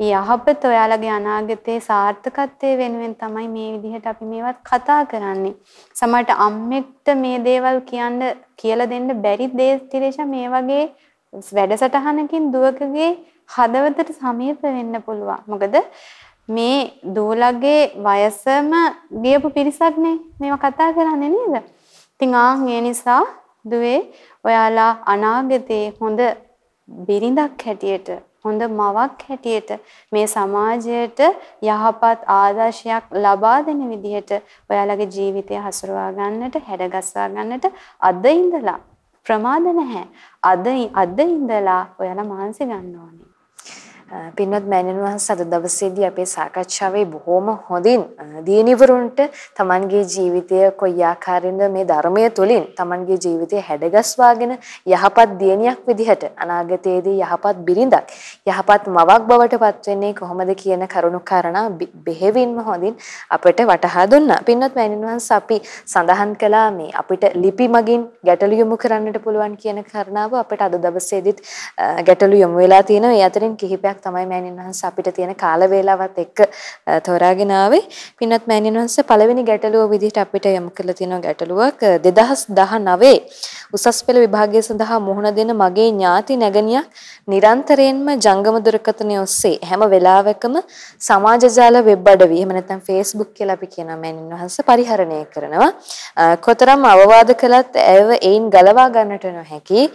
යහපත ඔයාලගේ අනාගතයේ සාර්ථකත්වයේ වෙනුවෙන් තමයි මේ විදිහට අපි මේවත් කතා කරන්නේ. සමහරට අම්මෙක්ට මේ දේවල් කියන්න කියලා දෙන්න බැරි දේ තිරේෂා මේ වගේ වැඩසටහනකින් දුවකගේ හදවතට සමීප වෙන්න පුළුවන්. මොකද මේ දූලගේ වයසම ගියපු පිරිසක් නේ මේවා කතා කරන්නේ නේද? ඉතින් ආන් ඒ නිසා දුවේ ඔයාලා අනාගතේ හොඳ බිරිඳක් හැටියට හොඳ මවක් හැටියට මේ සමාජයට යහපත් ආදර්ශයක් ලබා දෙන විදිහට ඔයාලගේ ජීවිතය හසුරවා ගන්නට හැඩගස්වා ගන්නට අද ඉඳලා ප්‍රමාද නැහැ. අද අද ඉඳලා ඔයාලා මහන්සි ගන්න ඕනේ. පින්වත් මෑණියන් වහන්සේ අද දවසේදී අපේ සාකච්ඡාවේ බොහොම හොඳින් දියණිවරුන්ට Tamanගේ ජීවිතය කොයි ආකාරයෙන්ද මේ ධර්මය තුලින් Tamanගේ ජීවිතය හැඩගස්වාගෙන යහපත් දියණියක් විදිහට අනාගතයේදී යහපත් බිරිඳක් යහපත් මවක් බවට පත් වෙන්නේ කොහොමද කියන කරුණු කාරණා බෙහෙවින්ම හොඳින් අපට වටහා දුන්නා. පින්වත් මෑණියන් වහන්සේ අපි සඳහන් කළා මේ අපිට ලිපි මගින් ගැටළු යොමු කරන්නට පුළුවන් කියන කාරණාව අපිට අද දවසේදීත් ගැටළු යොමු වෙලා තියෙනවා. ඒ අතරින් කිහිපයක් කාරණාවක් තමයි මෑණියන් වහන්සේ අපිට තියෙන කාල වේලාවත් එක්ක තෝරාගෙන ආවේ. පින්වත් මෑණියන් වහන්සේ පළවෙනි ගැටලුව විදිහට අපිට යොමු කරලා තියෙන ගැටලුවක් 2019 උසස් පෙළ විභාගය සඳහා මුහුණ දෙන මගේ ඥාති නැගණියක් නිරන්තරයෙන්ම ජංගම දුරකථනය ඔස්සේ හැම වෙලාවකම සමාජ ජාල වෙබ් අඩවි එහෙම නැත්නම් Facebook කියලා අපි කියන මෑණියන් වහන්සේ පරිහරණය කරනවා. කොතරම් අවවාද කළත් ඇයව එයින් ගලවා ගන්නට නොහැකි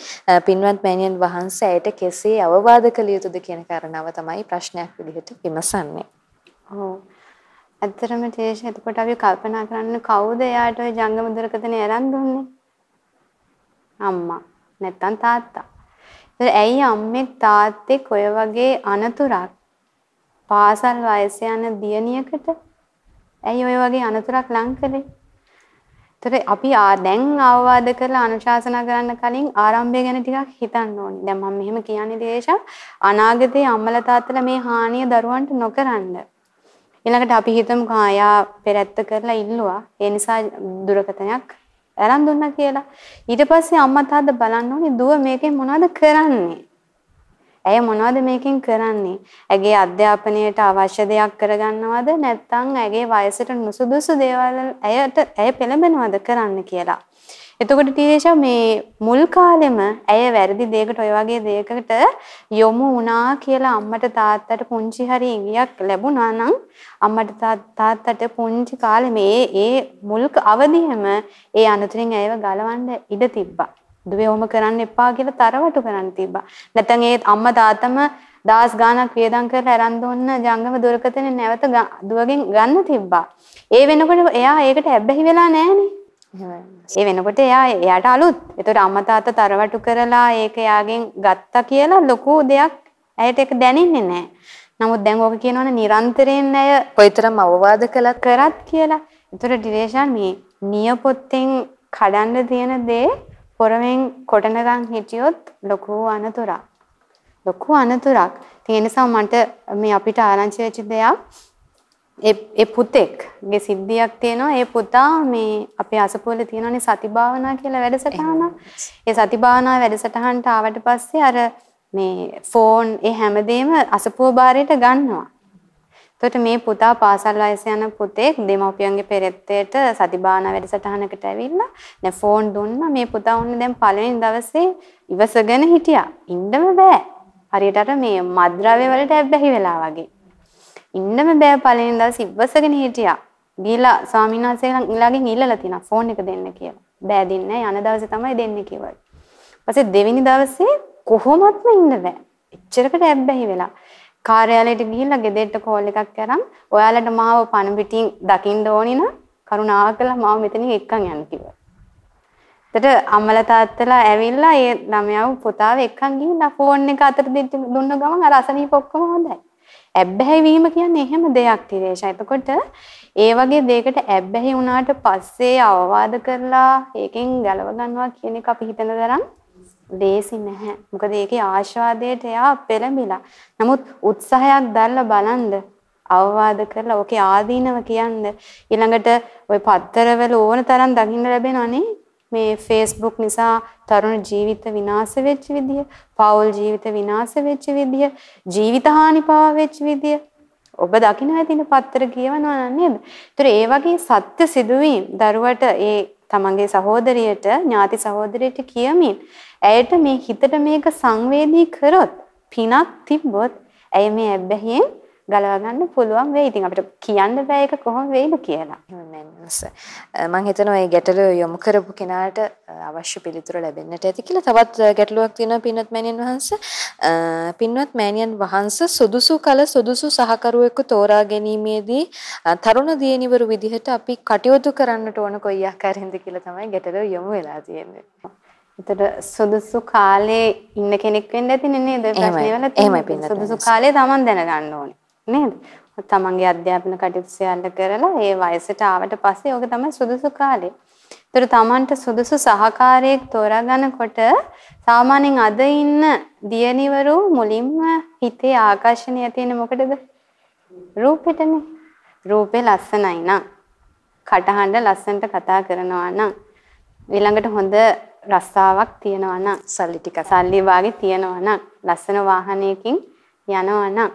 පින්වත් මෑණියන් වහන්සේ ඇයට කෙසේ අවවාද කළ යුතුද කියන කාරණා කාරණාව තමයි ප්‍රශ්නයක් විදිහට විමසන්නේ. ඔව්. ඇත්තටම තේෂ එතකොට අපි කල්පනා කරන්න කවුද එයාට ওই ජංගම දුරකථනය අරන් දුන්නේ? අම්මා නැත්තම් තාත්තා. ඒතර ඇයි අම්මෙක් තාත්තෙක් ඔය වගේ අනතුරක් පාසල් වයස යන දියණියකට ඇයි ඔය වගේ අනතුරක් ලං කළේ? ඒතර අපි දැන් අවවාද කරලා අනුශාසනා කරන්න කලින් ආරම්භය ගැන ටිකක් හිතන්න ඕනේ. දැන් මම මෙහෙම කියන්නේ දේශා අනාගතේ අම්මලා තාත්තලා මේ හානිය දරුවන්ට නොකරන්න. ඊළඟට අපි හිතමු ආයා පෙරැත්ත කරලා ඉල්ලුවා. ඒ නිසා දුරකථනයක් අරන් දුන්නා කියලා. ඊට පස්සේ අම්මා තාත්තා බලන්න ඕනේ දුව මේකෙන් මොනවද කරන්නේ? ඇය මොනවද මේකෙන් කරන්නේ? ඇගේ අධ්‍යාපනයට අවශ්‍ය දෙයක් කරගන්නවද නැත්නම් ඇගේ වයසට නුසුදුසු දේවල් ඇයට ඇය පෙළඹෙනවද කරන්න කියලා. එතකොට ටීනේජර් මේ මුල් කාලෙම ඇය වැරදි දෙයකට ඔය වගේ දෙයකට යොමු වුණා කියලා අම්මට තාත්තට පුංචි හරි ඉඟියක් ලැබුණා නම් අම්මට තාත්තට පුංචි කාලේ මේ ඒ මුල් අවදියේම ඒ අනතුරින් ඇයව ගලවන්න ඉඩ තිබ්බා. දුවේ ඔහොම කරන්න එපා කියලා තරවටු කරන්න තිබ්බා. නැත්නම් ඒ අම්මා තාත්තම දහස් ගාණක් වියදම් කරලා අරන් දුන්න ජංගම දුරකථනේ නැවත දුවගෙන් ගන්න තිබ්බා. ඒ වෙනකොට එයා ඒකට ඇබ්බැහි වෙලා නැහනේ. ඒ වෙනකොට එයා එයාට අලුත්. ඒතකොට අම්මා තාත්තා තරවටු කරලා ඒක එයාගෙන් ගත්තා කියලා ලොකු දෙයක් ඇයට ඒක දැනෙන්නේ නැහැ. නමුත් දැන් ඕක කියනවනේ නිරන්තරයෙන් ඇය කොයිතරම් අවවාද කළත් කරත් කියලා. ඒතකොට ඩිරේෂන් මේ නියපොත්තෙන් කඩන්න තියෙන දේ පොරවෙන් කොටනගන් හිටියොත් ලොකු අනතුරක්. ලොකු අනතුරක්. ඒ නිසා මට මේ අපිට ආරංචි වෙච්ච දෙයක් ඒ පුතෙක්ගේ සිද්ධියක් තියෙනවා. ඒ පුතා මේ අපේ අසපුවල තියෙනනේ සති භාවනා කියලා වැඩසටහන. ඒ සති භාවනා වැඩසටහනට ආවට පස්සේ අර මේ ෆෝන් ඒ හැමදේම අසපුව බාරයට ගන්නවා. එතකොට මේ පුතා පාසල් වයස යන පුතෙක් දෙමව්පියන්ගේ පෙරෙත්තේට සතිබාන වැඩසටහනකට ඇවිල්ලා දැන් ෆෝන් දුන්නා මේ පුතා ඔන්න දැන් පළවෙනි දවසේ ඉවසගෙන හිටියා. ඉන්නම බෑ. හරියට අර මේ මද්ද්‍රව්‍ය වලට ඇබ්බැහි වෙලා වගේ. ඉන්නම බෑ පළවෙනි දවසේ ඉවසගෙන හිටියා. ගිහලා ස්වාමීන් වහන්සේලාගෙන් ඉල්ලලා තිනා ෆෝන් එක දෙන්න කියලා. බෑ දෙන්නේ යන දවසේ තමයි දෙන්නේ කිව්වා. ඊපස්සේ දෙවෙනි දවසේ කොහොමත්ම ඉන්න බෑ. එච්චරකට ඇබ්බැහි වෙලා. කාර්යාලයට ගිහිල්ලා ගෙදරට කෝල් එකක් කරන් ඔයාලට මාව පණ පිටින් දකින්න ඕනි නම් කරුණාකරලා මාව මෙතනින් එක්කන් යන්න කිව්වා. එතකොට අම්මලා තාත්තලා ඇවිල්ලා ඒ ළමයාව පුතාව එක්කන් ගිහිල්ලා ෆෝන් එක අතට දුන්න ගමන් අර අසනීප ඔක්කොම හොඳයි. ඇබ්බැහි වීම කියන්නේ එහෙම දෙයක් තිරේෂා. එතකොට ඒ වගේ දෙයකට ඇබ්බැහි වුණාට පස්සේ අවවාද කරලා ඒකෙන් ගලව ගන්නවා කියන එක අපි හිතන තරම් ලේසි නැහැ. මොකද ඒකේ ආශාදයට එයා පෙළඹිලා. නමුත් උත්සාහයක් දැල්ලා බලන්න අවවාද කරලා ඔකේ ආදීනව කියන්න ඊළඟට ওই පත්තරවල ඕන තරම් දකින්න ලැබෙනවනේ මේ Facebook නිසා තරුණ ජීවිත විනාශ වෙච්ච විදිය, පෞල් ජීවිත විනාශ වෙච්ච විදිය, ජීවිත හානි පවා වෙච්ච විදිය. ඔබ දකින්න ඇතින පත්තර කියවනවා නේද? ඒතර ඒ වගේ සත්‍ය සිදුවීම් දරුවට ඒ තමන්ගේ සහෝදරියට ඥාති සහෝදරියට කියමින් ඇයට මේ හිතට මේක සංවේදී කරොත් පිනක් තිබ්බොත් ඇය මේ ඇබ්බැහියෙන් ගලව ගන්න පුළුවන් වෙයි. ඉතින් අපිට කියන්න බෑ ඒක කොහොම වෙයිද කියලා. මම හිතනවා මේ ගැටලුව යොමු කරපු කෙනාට අවශ්‍ය පිළිතුර ලැබෙන්නට ඇති කියලා. තවත් ගැටලුවක් තියෙනවා පින්වත් මෑණියන් වහන්සේ. පින්වත් මෑණියන් වහන්සේ සුදුසු කල සුදුසු සහකරුවෙකු තෝරා ගැනීමේදී තරුණ දියණිවරු විදිහට අපි කටයුතු කරන්නට ඕන කොයි ආකාරයෙන්ද කියලා තමයි ගැටලුව යොමු වෙලා තියෙන්නේ. එතකොට සුදුසු කාලේ ඉන්න කෙනෙක් වෙන්න ඇතිනේ නේද ප්‍රශ්නේ වල එහෙමයි සුදුසු කාලේ Taman දැනගන්න ඕනේ. නේද? තමන්ගේ අධ්‍යාපන කටයුතු සියල්ල කරලා ඒ වයසට ආවට පස්සේ ඕක තමයි සුදුසු කාලය. ඒතර තමන්ට සුදුසු සහකාරියෙක් තෝරාගන්නකොට සාමාන්‍යයෙන් අද ඉන්න දියණිවරු මුලින්ම හිතේ ආකර්ෂණය තියෙන මොකටද? රූපෙටනේ. රූපේ ලස්සනයි නම් කටහඬ ලස්සනට කතා කරනවා නම් ඊළඟට හොඳ රස්සාවක් තියනවා නම් සල්ලි ටික සල්ලි වාගේ තියනවා නම් ලස්සන වාහනයකින් යනවා නම්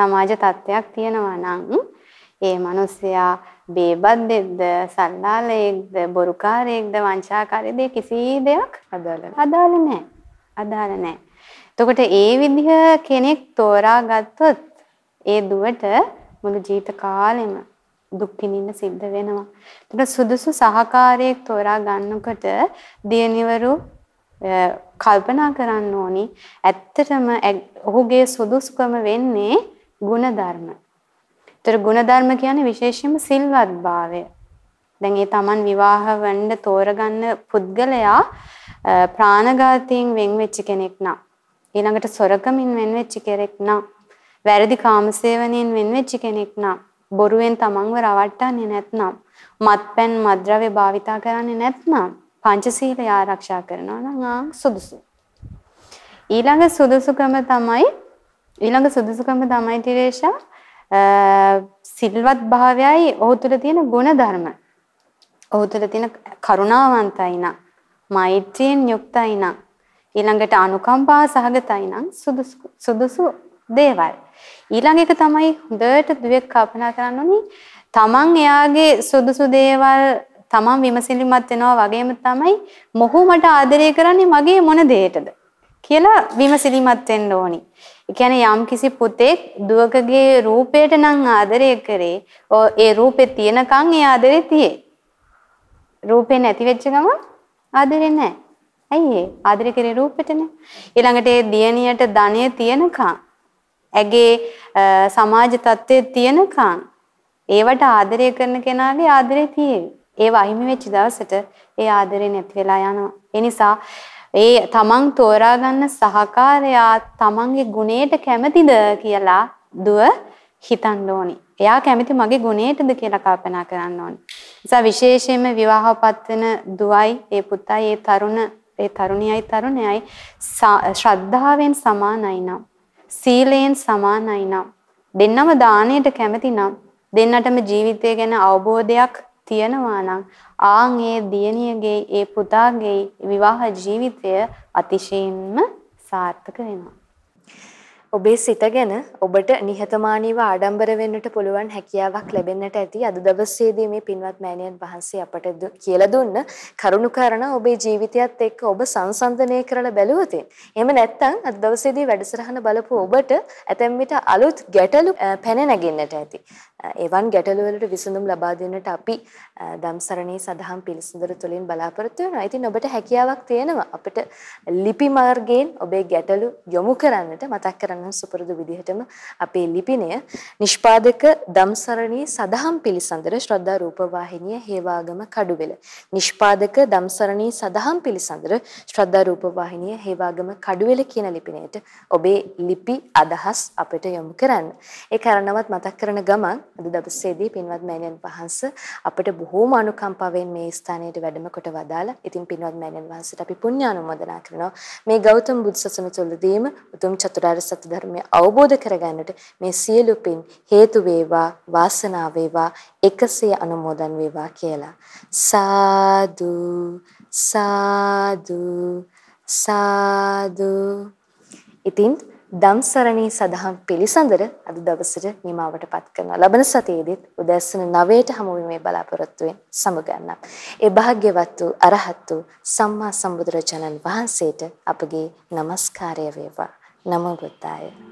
සමාජ තත්ත්වයක් තියෙනවා නම් ඒ මිනිස්සයා බේබද්දෙක්ද සල්ලාලයෙක්ද බොරුකාරයෙක්ද වංචාකාරයෙක්ද කිසි දෙයක් අදාළ අදාළ නැහැ. අදාළ නැහැ. එතකොට ඒ විදිහ කෙනෙක් තෝරා ගත්තොත් ඒ දුවට මුළු ජීවිත කාලෙම දුක් විඳින්න සිද්ධ වෙනවා. එතකොට සුදුසු සහකාරයෙක් තෝරා ගන්නකොට දියණිවරු කල්පනා කරන්න ඕනි ඇත්තටම ඔහුගේ සුදුසුකම වෙන්නේ ಗುಣධර්ම. ඒතර ಗುಣධර්ම කියන්නේ විශේෂයෙන්ම සිල්වත්භාවය. දැන් ඒ Taman විවාහ වෙන්න තෝරගන්න පුද්ගලයා ප්‍රාණඝාතයෙන් වෙන් වෙච්ච කෙනෙක් නා. ඊළඟට සොරකමින් වෙන් වෙච්ච කෙනෙක් නා. වැරදි කාමසේවණයෙන් වෙන් වෙච්ච කෙනෙක් නා. බොරුවෙන් තමන්ව රවට්ටන්නේ නැත්නම් මත්පැන් මද්‍රව්‍ය භාවිතා කරන්නේ නැත්නම් පංචශීලය ආරක්ෂා කරනවා නම් ආ සුදුසු. ඊළඟ සුදුසුකම තමයි ඊළඟ සුදුසුකම තමයි තිරේෂා සිල්වත් භාවයයි ඔහු තුළ තියෙන ගුණ ධර්ම. ඔහු තුළ තියෙන කරුණාවන්තයි නම් මෛත්‍රියෙන් යුක්තයි නම් ඊළඟට අනුකම්පා සහගතයි නම් සුදුසු සුදුසු දේවල්. ඊළඟ එක තමයි හොඳට දුවෙක් කල්පනා කරන්න ඕනි තමන් එයාගේ සුදුසු දේවල් තමන් විමසිලිමත් වෙනවා වගේම තමයි මොහු මට ආදරය කරන්නේ මගේ මොන දෙයකටද කියලා විමසිලිමත් වෙන්න ඕනි. ඒ කියන්නේ යම්කිසි පුතෙක් දුවකගේ රූපයට නම් ආදරය කරේ ඒ රූපේ තියෙනකන් ඒ ආදරේ තියේ. රූපේ නැති වෙච්ච ගමන් ආදරේ නැහැ. ඇයි ඒ? ආදරේ කරේ රූපෙටනේ. ඊළඟට ඒ දියණියට ධනය තියෙනකන් ඇගේ සමාජ තත්ත්වයේ තියෙනකන් ඒවට ආදරය කරන කෙනාගේ ආදරේ තියෙවි. ඒව අහිමි වෙච්ච දවසට ඒ ආදරේ නැති වෙලා යනවා. ඒ නිසා ඒ තමන් තෝරා ගන්න සහකාරයා තමන්ගේ ගුණයට කැමතිද කියලා දුව හිතන්න ඕනි. එයා කැමති මගේ ගුණයටද කියලා කල්පනා කරන්න ඕනි. නිසා විශේෂයෙන්ම විවාහපත් වෙන දුවයි ඒ පුතයි ඒ තරුණ ඒ තරුණියයි තරුණයයි ශ්‍රද්ධාවෙන් සමානයි නම් සීලයෙන් සමානයි නම් දෙන්නම දාණයට කැමති නම් දෙන්නටම ජීවිතය ගැන අවබෝධයක් තියෙනවා නම් ආන් ඒ දියණියගේ ඒ පුතාගේ විවාහ ජීවිතය අතිශයින්ම සාර්ථක වෙනවා. ඔබේ සිත ගැන ඔබට නිහතමානීව ආඩම්බර වෙන්නට පුළුවන් හැකියාවක් ලැබෙන්නට ඇති අද දවසේදී මේ පින්වත් මෑණියන් වහන්සේ අපට කියලා දුන්න කරුණුකාරණා ඔබේ ජීවිතයත් එක්ක ඔබ සංසන්දනය කරලා බැලුවොත් එහෙම නැත්නම් අද දවසේදී වැඩසටහන බලපු ඔබට ඇතැම් විට අලුත් ගැටලු පැන නැගෙන්නට ඇති. එවන් ගැටලු වලට විසඳුම් ලබා දෙන්නට අපි ධම්සරණී සදහම් පිළිසඳර තුලින් බලාපොරොත්තු වෙනවා. ඉතින් ඔබට හැකියාවක් තියෙනවා අපිට ලිපි මාර්ගයෙන් ඔබේ ගැටලු යොමු කරන්නට මතක් කරන්න සුපුරුදු විදිහටම අපේ ලිපිනය නිෂ්පාදක ධම්සරණී සදහම් පිළිසඳර ශ්‍රද්ධා රූපවාහිනිය හේවාගම කඩුවෙල. නිෂ්පාදක ධම්සරණී සදහම් පිළිසඳර ශ්‍රද්ධා රූපවාහිනිය හේවාගම කඩුවෙල කියන ලිපිනයට ඔබේ ලිපි අදහස් අපිට යොමු කරන්න. ඒ කාරණාවත් මතක් කරන ගමන් අද දවසේදී පින්වත් මෑණියන් වහන්සේ අපිට බොහෝම අනුකම්පාවෙන් මේ ස්ථානයට වැඩම කොට වදාලා. ඉතින් පින්වත් මෑණියන් වහන්සේට අපි පුණ්‍යානුමෝදනා කරනවා. මේ ගෞතම බුදු සසුන තුළදීම උතුම් චතුරාර්ය සත්‍ය ධර්මය අවබෝධ කරගන්නට මේ සියලු පින් හේතු වේවා වාසනාව වේවා එකසේ අනුමෝදන් වේවා කියලා. සාදු සාදු සාදු ඉතින් ධම්සරණී සදහම් පිළිසඳර අද දවසට නිමාවටපත් කරනවා. ලබන සතියේදීත් උදැසන 9ට හමු වීමේ බලාපොරොත්තුවෙන් සමුගන්නම්. ඒ භාග්‍යවත් වූ අරහත් වූ සම්මා සම්බුදුරජාණන් වහන්සේට අපගේ নমස්කාරය වේවා. නමෝ බුද්දාය.